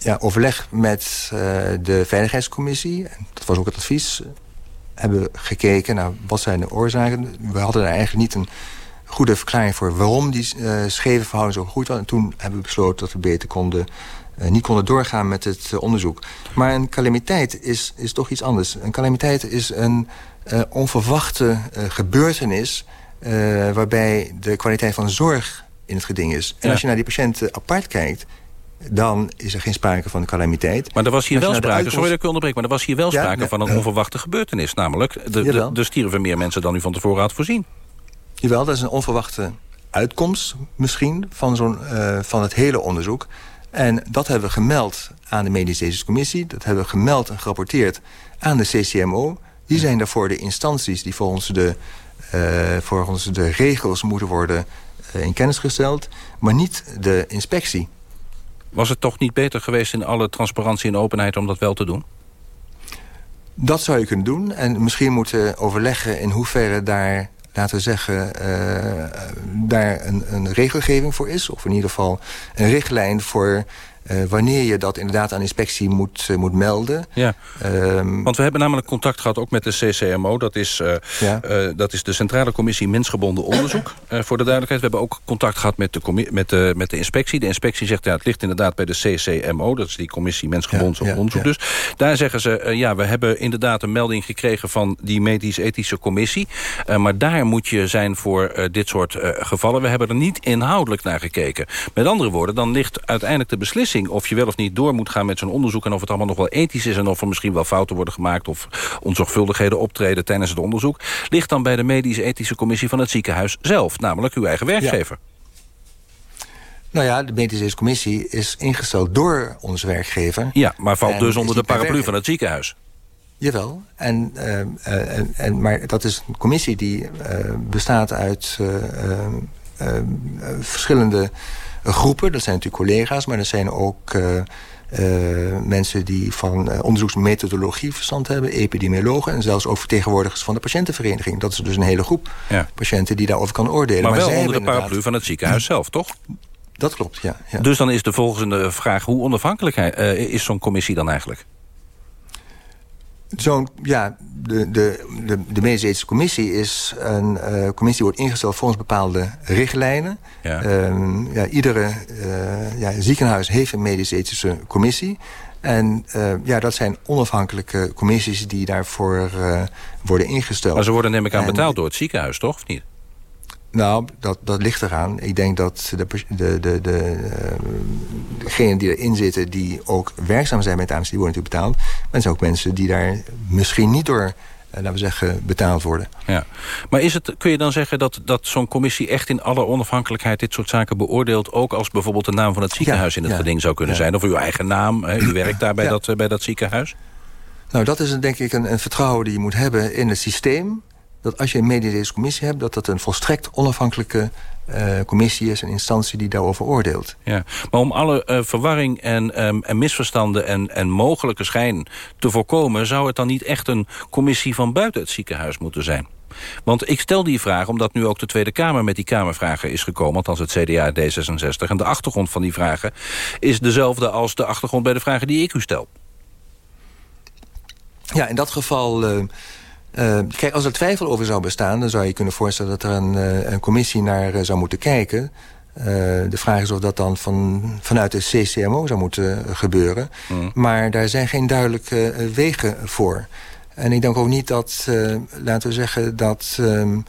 ja, overleg met eh, de Veiligheidscommissie. En dat was ook het advies. hebben we gekeken naar wat zijn de oorzaken. We hadden er eigenlijk niet een goede verklaring voor... waarom die eh, scheve verhouding zo goed was. En toen hebben we besloten dat we beter konden... eh, niet konden doorgaan met het onderzoek. Maar een calamiteit is, is toch iets anders. Een calamiteit is een onverwachte gebeurtenis... waarbij de kwaliteit van zorg in het geding is. En Ja. als je naar die patiënten apart kijkt... dan is er geen sprake van calamiteit. Maar er was hier wel de sprake, uitkomst- sorry dat ik u onderbreek... maar er was hier wel sprake van een eh, onverwachte gebeurtenis. Namelijk, de, de, er stierven meer mensen dan u van tevoren had voorzien. Jawel, dat is een onverwachte uitkomst misschien van, zo'n, eh, van het hele onderzoek. En dat hebben we gemeld aan de Medische Ethische Commissie. Dat hebben we gemeld en gerapporteerd aan de CCMO. Die zijn daarvoor de instanties die volgens de, uh, volgens de regels moeten worden uh, in kennis gesteld. Maar niet de inspectie. Was het toch niet beter geweest in alle transparantie en openheid om dat wel te doen? Dat zou je kunnen doen. En misschien moeten overleggen in hoeverre daar laten we zeggen, uh, daar een, een, regelgeving voor is. Of in ieder geval een richtlijn voor uh, wanneer je dat inderdaad aan inspectie moet, uh, moet melden. Ja, um, want we hebben namelijk contact gehad ook met de CCMO. Dat is, uh, ja. dat is de Centrale Commissie Mensgebonden Onderzoek. [clears throat] voor de duidelijkheid, we hebben ook contact gehad met de, met, de, met de inspectie. De inspectie zegt, ja, het ligt inderdaad bij de CCMO. Dat is die Commissie Mensgebonden ja, Onderzoek dus. Daar zeggen ze, ja, we hebben inderdaad een melding gekregen... van die medisch-ethische commissie. maar daar moet je zijn voor dit soort gevallen. We hebben er niet inhoudelijk naar gekeken. Met andere woorden, dan ligt uiteindelijk de beslissing of je wel of niet door moet gaan met zo'n onderzoek... en of het allemaal nog wel ethisch is... en of er misschien wel fouten worden gemaakt... of onzorgvuldigheden optreden tijdens het onderzoek... ligt dan bij de medisch-ethische commissie van het ziekenhuis zelf. Namelijk uw eigen werkgever. Ja. Nou ja, de medische commissie is ingesteld door onze werkgever. Ja, maar valt dus onder de paraplu van het ziekenhuis. Jawel, en, uh, en, en, maar dat is een commissie die uh, bestaat uit uh, verschillende groepen. Dat zijn natuurlijk collega's, maar er zijn ook uh, uh, mensen die van uh, onderzoeksmethodologie verstand hebben, epidemiologen en zelfs ook vertegenwoordigers van de patiëntenvereniging. Dat is dus een hele groep ja. patiënten die daarover kan oordelen. Maar, maar wel onder de paraplu van het ziekenhuis zelf, toch? Dat klopt, ja, ja. Dus dan is de volgende vraag, hoe onafhankelijk is zo'n commissie dan eigenlijk? Zo'n, ja, de, de, de, de medische commissie is een uh, commissie die wordt ingesteld volgens bepaalde richtlijnen. Ja. Ja, iedere uh, ja, ziekenhuis heeft een medische commissie. En uh, ja, dat zijn onafhankelijke commissies die daarvoor worden ingesteld. Maar ze worden neem ik aan betaald door het ziekenhuis, toch? Of niet? Nou, dat, dat ligt eraan. Ik denk dat de, de, de, de, degenen die erin zitten... die ook werkzaam zijn met AMC, die worden natuurlijk betaald. Maar er zijn ook mensen die daar misschien niet door laten we zeggen, betaald worden. Ja. Maar is het, kun je dan zeggen dat, dat zo'n commissie echt in alle onafhankelijkheid dit soort zaken beoordeelt, ook als bijvoorbeeld de naam van het ziekenhuis ja, in het ja, geding zou kunnen ja. zijn? Of uw eigen naam, hè, u werkt daar bij, dat, bij dat ziekenhuis? Nou, dat is denk ik een, een vertrouwen die je moet hebben in het systeem dat als je een medische commissie hebt... dat dat een volstrekt onafhankelijke uh, commissie is, een instantie die daarover oordeelt. Ja, maar om alle uh, verwarring en, um, en misverstanden en, en mogelijke schijn te voorkomen... zou het dan niet echt een commissie van buiten het ziekenhuis moeten zijn? Want ik stel die vraag omdat nu ook de Tweede Kamer met die Kamervragen is gekomen. Althans het CDA D66. En de achtergrond van die vragen is dezelfde als de achtergrond bij de vragen die ik u stel. Ja, in dat geval... Uh, uh, kijk, als er twijfel over zou bestaan... dan zou je kunnen voorstellen dat er een, uh, een commissie naar uh, zou moeten kijken. de vraag is of dat dan van, vanuit de CCMO zou moeten gebeuren. Mm. Maar daar zijn geen duidelijke wegen voor. En ik denk ook niet dat, laten we zeggen... dat um,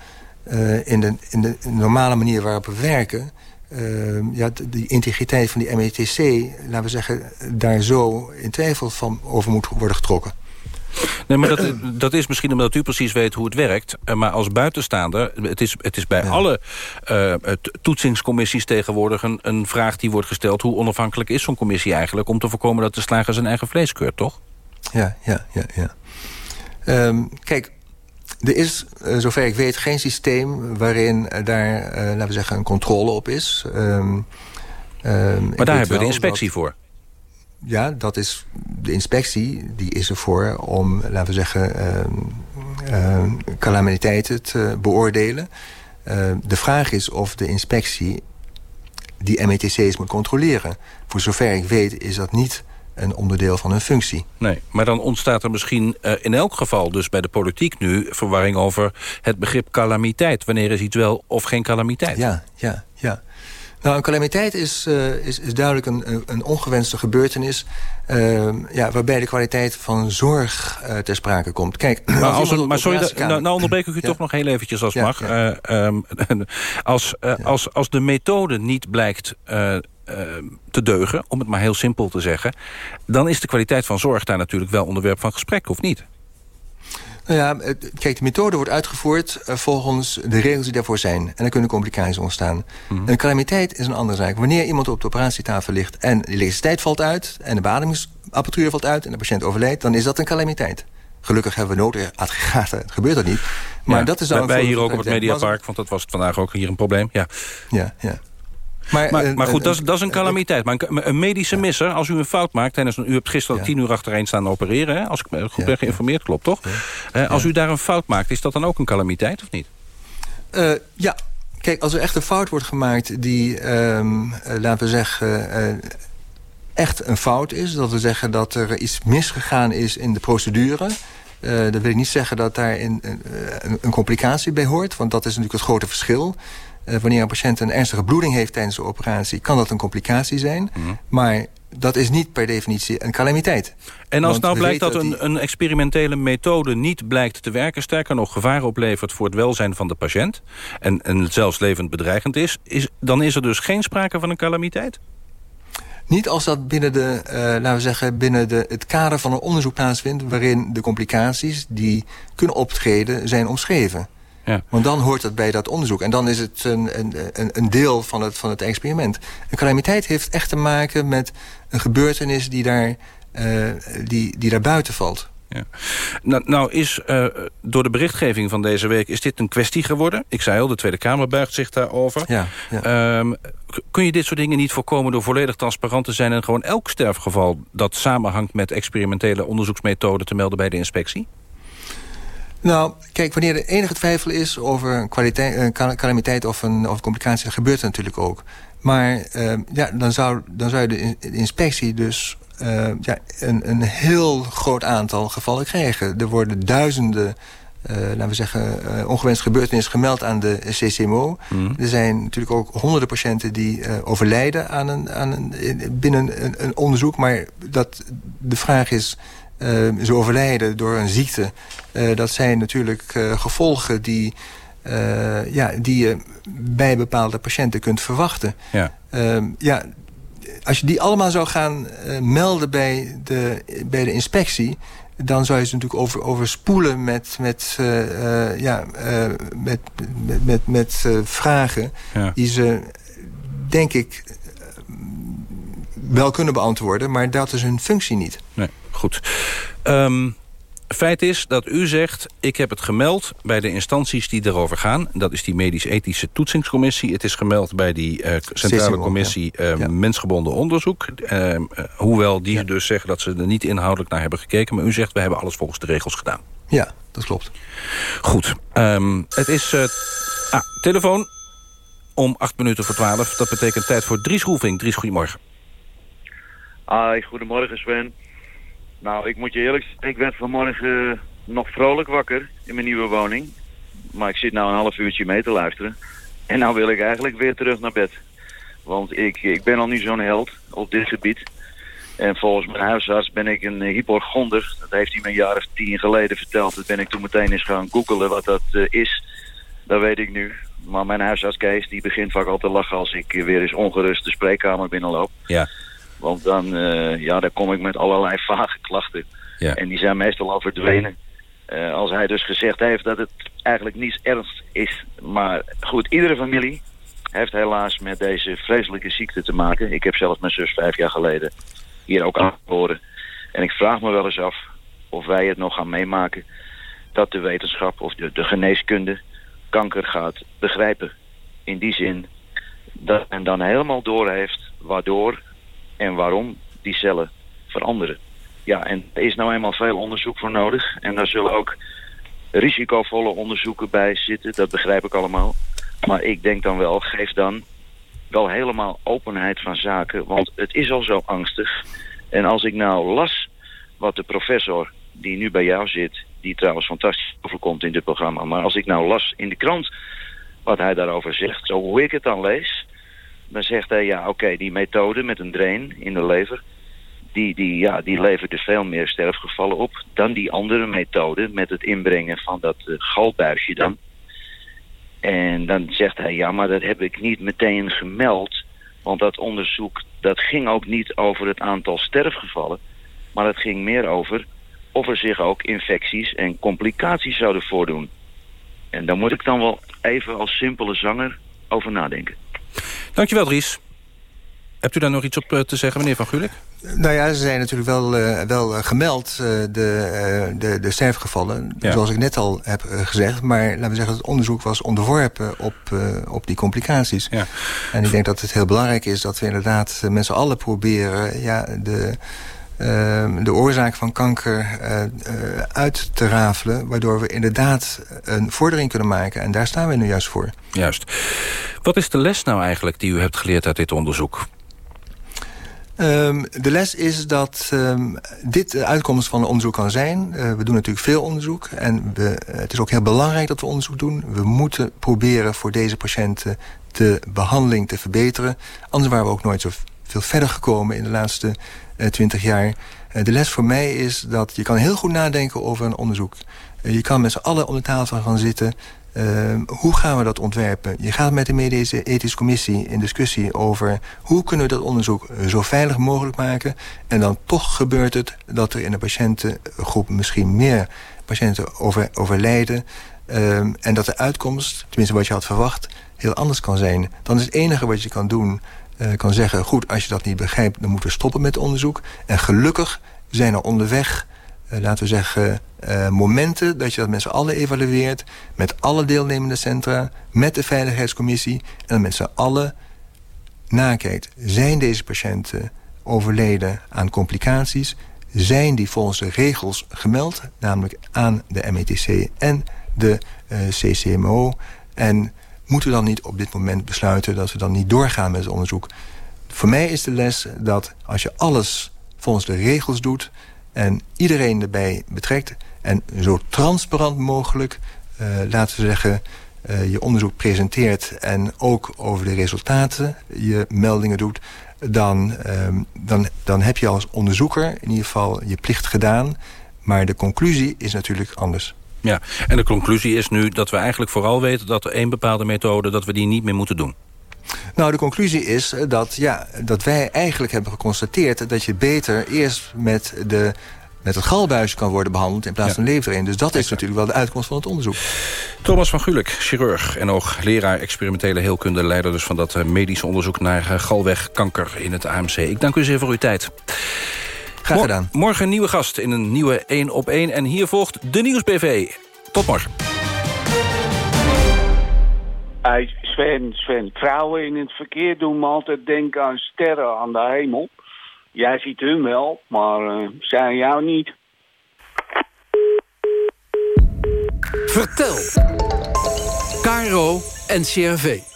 in, de, in de normale manier waarop we werken... ja, de, de, integriteit van die METC, laten we zeggen... daar zo in twijfel van over moet worden getrokken. Nee, maar dat, dat is misschien omdat u precies weet hoe het werkt. Eh, maar als buitenstaander, het is, het is bij alle uh, toetsingscommissies tegenwoordig... Een, een vraag die wordt gesteld, hoe onafhankelijk is zo'n commissie eigenlijk... om te voorkomen dat de slager zijn eigen vlees keurt, toch? Ja, ja, ja. ja. Um, kijk, er is, uh, zover ik weet, geen systeem waarin daar, uh, laten we zeggen, een controle op is. Um, um, maar daar hebben we de inspectie voor ja, dat is de inspectie. Die is ervoor om, laten we zeggen, uh, uh, calamiteiten te beoordelen. Uh, de vraag is of de inspectie die METC's moet controleren. Voor zover ik weet is dat niet een onderdeel van hun functie. Nee, maar dan ontstaat er misschien uh, in elk geval dus bij de politiek nu... verwarring over het begrip calamiteit. Wanneer is iets wel of geen calamiteit? Ja, ja, ja. Nou, een calamiteit is, uh, is, is duidelijk een, een ongewenste gebeurtenis... Uh, ja, waarbij de kwaliteit van zorg uh, ter sprake komt. Kijk, maar, [clears throat] als een, maar sorry, nou, nou onderbreek ik u ja. toch nog heel eventjes als ja, mag. Ja. Um, [laughs] als, als, als de methode niet blijkt te deugen, om het maar heel simpel te zeggen... dan is de kwaliteit van zorg daar natuurlijk wel onderwerp van gesprek, of niet? Nou ja, het- kijk, de methode wordt uitgevoerd eh, volgens de regels die daarvoor zijn. En dan kunnen complicaties ontstaan. Een calamiteit is een andere zaak. Wanneer iemand op de operatietafel ligt en de elektriciteit valt uit... en de beademingsapparatuur valt uit en de patiënt overlijdt... dan is dat een calamiteit. Gelukkig hebben we noodaggregaten, gebeurt dat niet. Maar Ja, dat is dan wij, hier ook op het. Mediapark, want dat was vandaag ook hier een probleem. Ja, Ja, ja. Maar, Maar, maar, eh, goed, eh, dat is, dat is een calamiteit. Maar een, een medische misser, als u een fout maakt... tijdens een, u hebt gisteren tien uur achtereen staan opereren... Hè, als ik goed ben geïnformeerd, klopt toch? Eh, als u daar een fout maakt, is dat dan ook een calamiteit of niet? Eh, ja, kijk, als er echt een fout wordt gemaakt die, ehm, eh, laten we zeggen, eh, echt een fout is. Dat wil zeggen dat er iets misgegaan is in de procedure. Eh dat wil ik niet zeggen dat daar een- een complicatie bij hoort. Want dat is natuurlijk het grote verschil. Eh, wanneer een patiënt een ernstige bloeding heeft tijdens de operatie... kan dat een complicatie zijn. Mhm. Maar dat is niet per definitie een calamiteit. En als nou blijkt dat die- een experimentele methode niet blijkt te werken... sterker nog gevaar oplevert voor het welzijn van de patiënt... en, en zelfs levend bedreigend is, is... dan is er dus geen sprake van een calamiteit? Niet als dat binnen, de, eh, laten we zeggen, binnen de, het kader van een onderzoek plaatsvindt... waarin de complicaties die kunnen optreden zijn omschreven. Ja. Want dan hoort dat bij dat onderzoek. En dan is het een, een, een, deel van het, van het experiment. Een calamiteit heeft echt te maken met een gebeurtenis die daar, eh, die, die daar buiten valt. Ja. Nou, nou is eh, door de berichtgeving van deze week... is dit een kwestie geworden. Ik zei al, de Tweede Kamer buigt zich daarover. Ja, Ehm, kun je dit soort dingen niet voorkomen... door volledig transparant te zijn... en gewoon elk sterfgeval dat samenhangt met experimentele onderzoeksmethoden... te melden bij de inspectie? Nou, kijk, wanneer er enige twijfel is over een, kwaliteit, een calamiteit of een, of een complicatie... dat gebeurt dat natuurlijk ook. Maar eh, ja, dan, zou, dan zou de, in- de inspectie dus eh, ja, een, een heel groot aantal gevallen krijgen. Er worden duizenden, eh, laten we zeggen, eh, ongewenste gebeurtenissen gemeld aan de CCMO. Er zijn natuurlijk ook honderden patiënten die eh, overlijden aan een, aan een, in- binnen een, een onderzoek. Maar dat, de vraag is, eh, ze overlijden door een ziekte. Eh, dat zijn natuurlijk eh, gevolgen die, eh, ja, die je bij bepaalde patiënten kunt verwachten. Ja. Ehm, ja, als je die allemaal zou gaan eh, melden bij de, bij de inspectie... dan zou je ze natuurlijk over, overspoelen met, met, eh, eh, ja, eh, met, met, met, met eh, vragen... Ja. die ze, denk ik, eh, wel kunnen beantwoorden... maar dat is hun functie niet. Nee, goed. Ehm, feit is dat u zegt, ik heb het gemeld bij de instanties die erover gaan. Dat is die medisch-ethische toetsingscommissie. Het is gemeld bij die eh, Centrale Commissie eh, Mensgebonden Onderzoek. Ehm, eh, hoewel die dus zeggen dat ze er niet inhoudelijk naar hebben gekeken. Maar u zegt, we hebben alles volgens de regels gedaan. Ja, dat klopt. Goed. Ehm, het is... eh, ah, telefoon om acht minuten voor twaalf. Dat betekent tijd voor Dries Roelving. Dries, goedemorgen. Hi, goedemorgen Sven. Nou, ik moet je eerlijk zeggen, ik werd vanmorgen eh, nog vrolijk wakker in mijn nieuwe woning. Maar ik zit nou een half uurtje mee te luisteren. En nou wil ik eigenlijk weer terug naar bed. Want ik, ik ben al niet zo'n held op dit gebied. En volgens mijn huisarts ben ik een uh, hypochonder. Dat heeft hij me een jaar of tien geleden verteld. Dat ben ik toen meteen eens gaan googelen wat dat uh, is. Dat weet ik nu. Maar mijn huisarts Kees die begint vaak al te lachen als ik weer eens ongerust de spreekkamer binnenloop. Ja. Want dan, uh, ja, dan kom ik met allerlei [laughs] vage klachten. Ja. En die zijn meestal al verdwenen. Uh, als hij dus gezegd heeft dat het eigenlijk niets ernst is. Maar goed, iedere familie heeft helaas met deze vreselijke ziekte te maken. Ik heb zelf mijn zus vijf jaar geleden hier ook aangehoren. En ik vraag me wel eens af of wij het nog gaan meemaken... dat de wetenschap of de, de geneeskunde kanker gaat begrijpen. In die zin dat men dan helemaal doorheeft waardoor en waarom die cellen veranderen. Ja, en er is nou eenmaal veel onderzoek voor nodig. En daar zullen ook risicovolle onderzoeken bij zitten. Dat begrijp ik allemaal. Maar ik denk dan wel, geef dan wel helemaal openheid van zaken. Want het is al zo angstig. En als ik nou las wat de professor die nu bij jou zit... die trouwens fantastisch overkomt in dit programma... maar als ik nou las in de krant wat hij daarover zegt... zo hoe ik het dan lees... dan zegt hij, ja oké, die methode met een drain in de lever... Die, die, ja, die levert dus veel meer sterfgevallen op... dan die andere methode met het inbrengen van dat uh, galbuisje dan... En dan zegt hij, ja, maar dat heb ik niet meteen gemeld. Want dat onderzoek, dat ging ook niet over het aantal sterfgevallen. Maar het ging meer over of er zich ook infecties en complicaties zouden voordoen. En daar moet ik dan wel even als simpele zanger over nadenken. Dankjewel, Dries. Hebt u daar nog iets op eh, te zeggen, meneer Van Gulik? Nou ja, ze zijn natuurlijk wel, uh, wel uh, gemeld, uh, de, de, de sterfgevallen. Ja. Zoals ik net al heb gezegd. Maar laten we zeggen, het onderzoek was onderworpen op, op die complicaties. Ja. En ik denk dat het heel belangrijk is dat we inderdaad met z'n allen proberen... Ja, de, de oorzaak van kanker uit te rafelen... waardoor we inderdaad een vordering kunnen maken. En daar staan we nu juist voor. Juist. Wat is de les nou eigenlijk die u hebt geleerd uit dit onderzoek? Um, de les is dat um, dit de uitkomst van een onderzoek kan zijn. Uh, we doen natuurlijk veel onderzoek. En we, het is ook heel belangrijk dat we onderzoek doen. We moeten proberen voor deze patiënten de behandeling te verbeteren. Anders waren we ook nooit zo veel verder gekomen in de laatste twintig jaar. Uh, de les voor mij is dat je kan heel goed nadenken over een onderzoek. je kan met z'n allen om de tafel gaan zitten... Hoe gaan we dat ontwerpen? Je gaat met de medische ethische commissie in discussie over... hoe kunnen we dat onderzoek zo veilig mogelijk maken... en dan toch gebeurt het dat er in de patiëntengroep misschien meer patiënten over, overlijden... Uh, en dat de uitkomst, tenminste wat je had verwacht, heel anders kan zijn. Dan is het enige wat je kan doen, kan zeggen... goed, als je dat niet begrijpt, dan moeten we stoppen met onderzoek. En gelukkig zijn er onderweg uh, laten we zeggen, uh, momenten dat je dat met z'n allen evalueert... met alle deelnemende centra, met de Veiligheidscommissie... en dan met z'n allen nakijkt. Zijn deze patiënten overleden aan complicaties? Zijn die volgens de regels gemeld, namelijk aan de METC en de CCMO? En moeten we dan niet op dit moment besluiten dat we dan niet doorgaan met het onderzoek? Voor mij is de les dat als je alles volgens de regels doet en iedereen erbij betrekt... en zo transparant mogelijk, uh, laten we zeggen... Uh, je onderzoek presenteert en ook over de resultaten je meldingen doet... Dan, uh, dan, dan heb je als onderzoeker in ieder geval je plicht gedaan. Maar de conclusie is natuurlijk anders. Ja, en de conclusie is nu dat we eigenlijk vooral weten... dat er één bepaalde methode, dat we die niet meer moeten doen. Nou, de conclusie is dat, ja, dat wij eigenlijk hebben geconstateerd... dat je beter eerst met, de, met het galbuisje kan worden behandeld... in plaats van lever erin. Dus dat is natuurlijk wel de uitkomst van het onderzoek. Thomas van Gulik, chirurg en ook leraar experimentele heelkunde... leider dus van dat eh, medische onderzoek naar eh, galwegkanker in het AMC. Ik dank u zeer voor uw tijd. Graag gedaan. Morgen een nieuwe gast in een nieuwe 1 op 1. En hier volgt de Nieuwsbv. Tot morgen. Hey Sven, Sven, vrouwen in het verkeer doen me altijd denken aan sterren aan de hemel. Jij ziet hun wel, maar uh, zij jou niet. Vertel. Caro en CRV.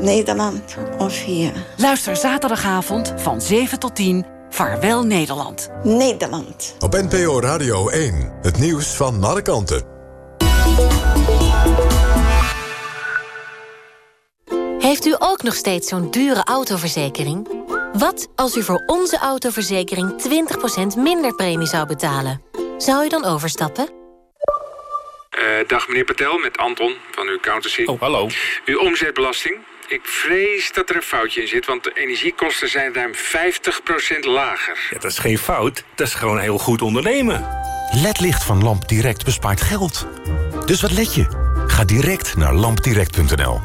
Nederland of hier? Luister zaterdagavond van 7 tot 10. Vaarwel Nederland. Nederland. Op NPO Radio 1. Het nieuws van alle kanten. Heeft u ook nog steeds zo'n dure autoverzekering? Wat als u voor onze autoverzekering 20% minder premie zou betalen? Zou u dan overstappen? Uh, dag meneer Patel, met Anton van uw accountancy. Oh, hallo. Uw omzetbelasting. Ik vrees dat er een foutje in zit, want de energiekosten zijn ruim 50% lager. Ja, dat is geen fout, dat is gewoon heel goed ondernemen. LED-licht van Lamp Direct bespaart geld. Dus wat let je? Ga direct naar lampdirect.nl.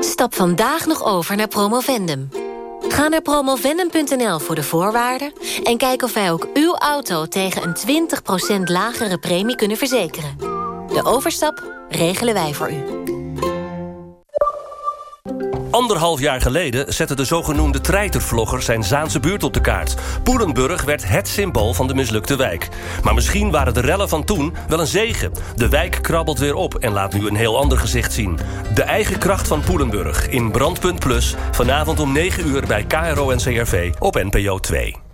Stap vandaag nog over naar Promovendum. Ga naar promovendum.nl voor de voorwaarden... en kijk of wij ook uw auto tegen een 20% lagere premie kunnen verzekeren. De overstap regelen wij voor u. Anderhalf jaar geleden zette de zogenoemde treitervlogger zijn Zaanse buurt op de kaart. Poelenburg werd het symbool van de mislukte wijk. Maar misschien waren de rellen van toen wel een zegen. De wijk krabbelt weer op en laat nu een heel ander gezicht zien. De eigen kracht van Poelenburg in Brandpunt Plus... vanavond om 9 uur bij KRO en CRV op NPO 2.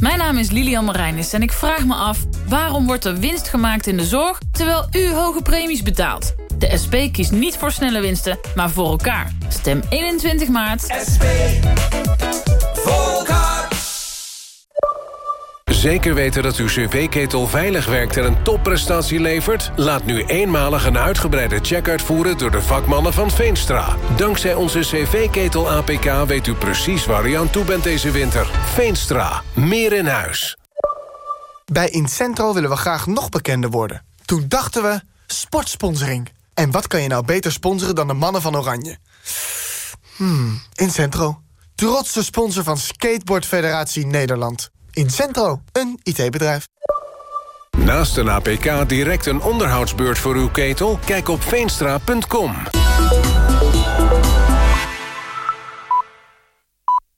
Mijn naam is Lilian Marijnis en ik vraag me af... waarom wordt er winst gemaakt in de zorg... terwijl u hoge premies betaalt? De SP kiest niet voor snelle winsten, maar voor elkaar. Stem 21 maart. SP. Zeker weten dat uw cv-ketel veilig werkt en een topprestatie levert? Laat nu eenmalig een uitgebreide check uitvoeren door de vakmannen van Veenstra. Dankzij onze cv-ketel APK weet u precies waar u aan toe bent deze winter. Veenstra. Meer in huis. Bij Incentro willen we graag nog bekender worden. Toen dachten we, sportsponsoring. En wat kan je nou beter sponsoren dan de mannen van Oranje? Hmm, Incentro. Trotse sponsor van Skateboard Federatie Nederland. Incentro, een IT-bedrijf. Naast een APK direct een onderhoudsbeurt voor uw ketel? Kijk op veenstra.com.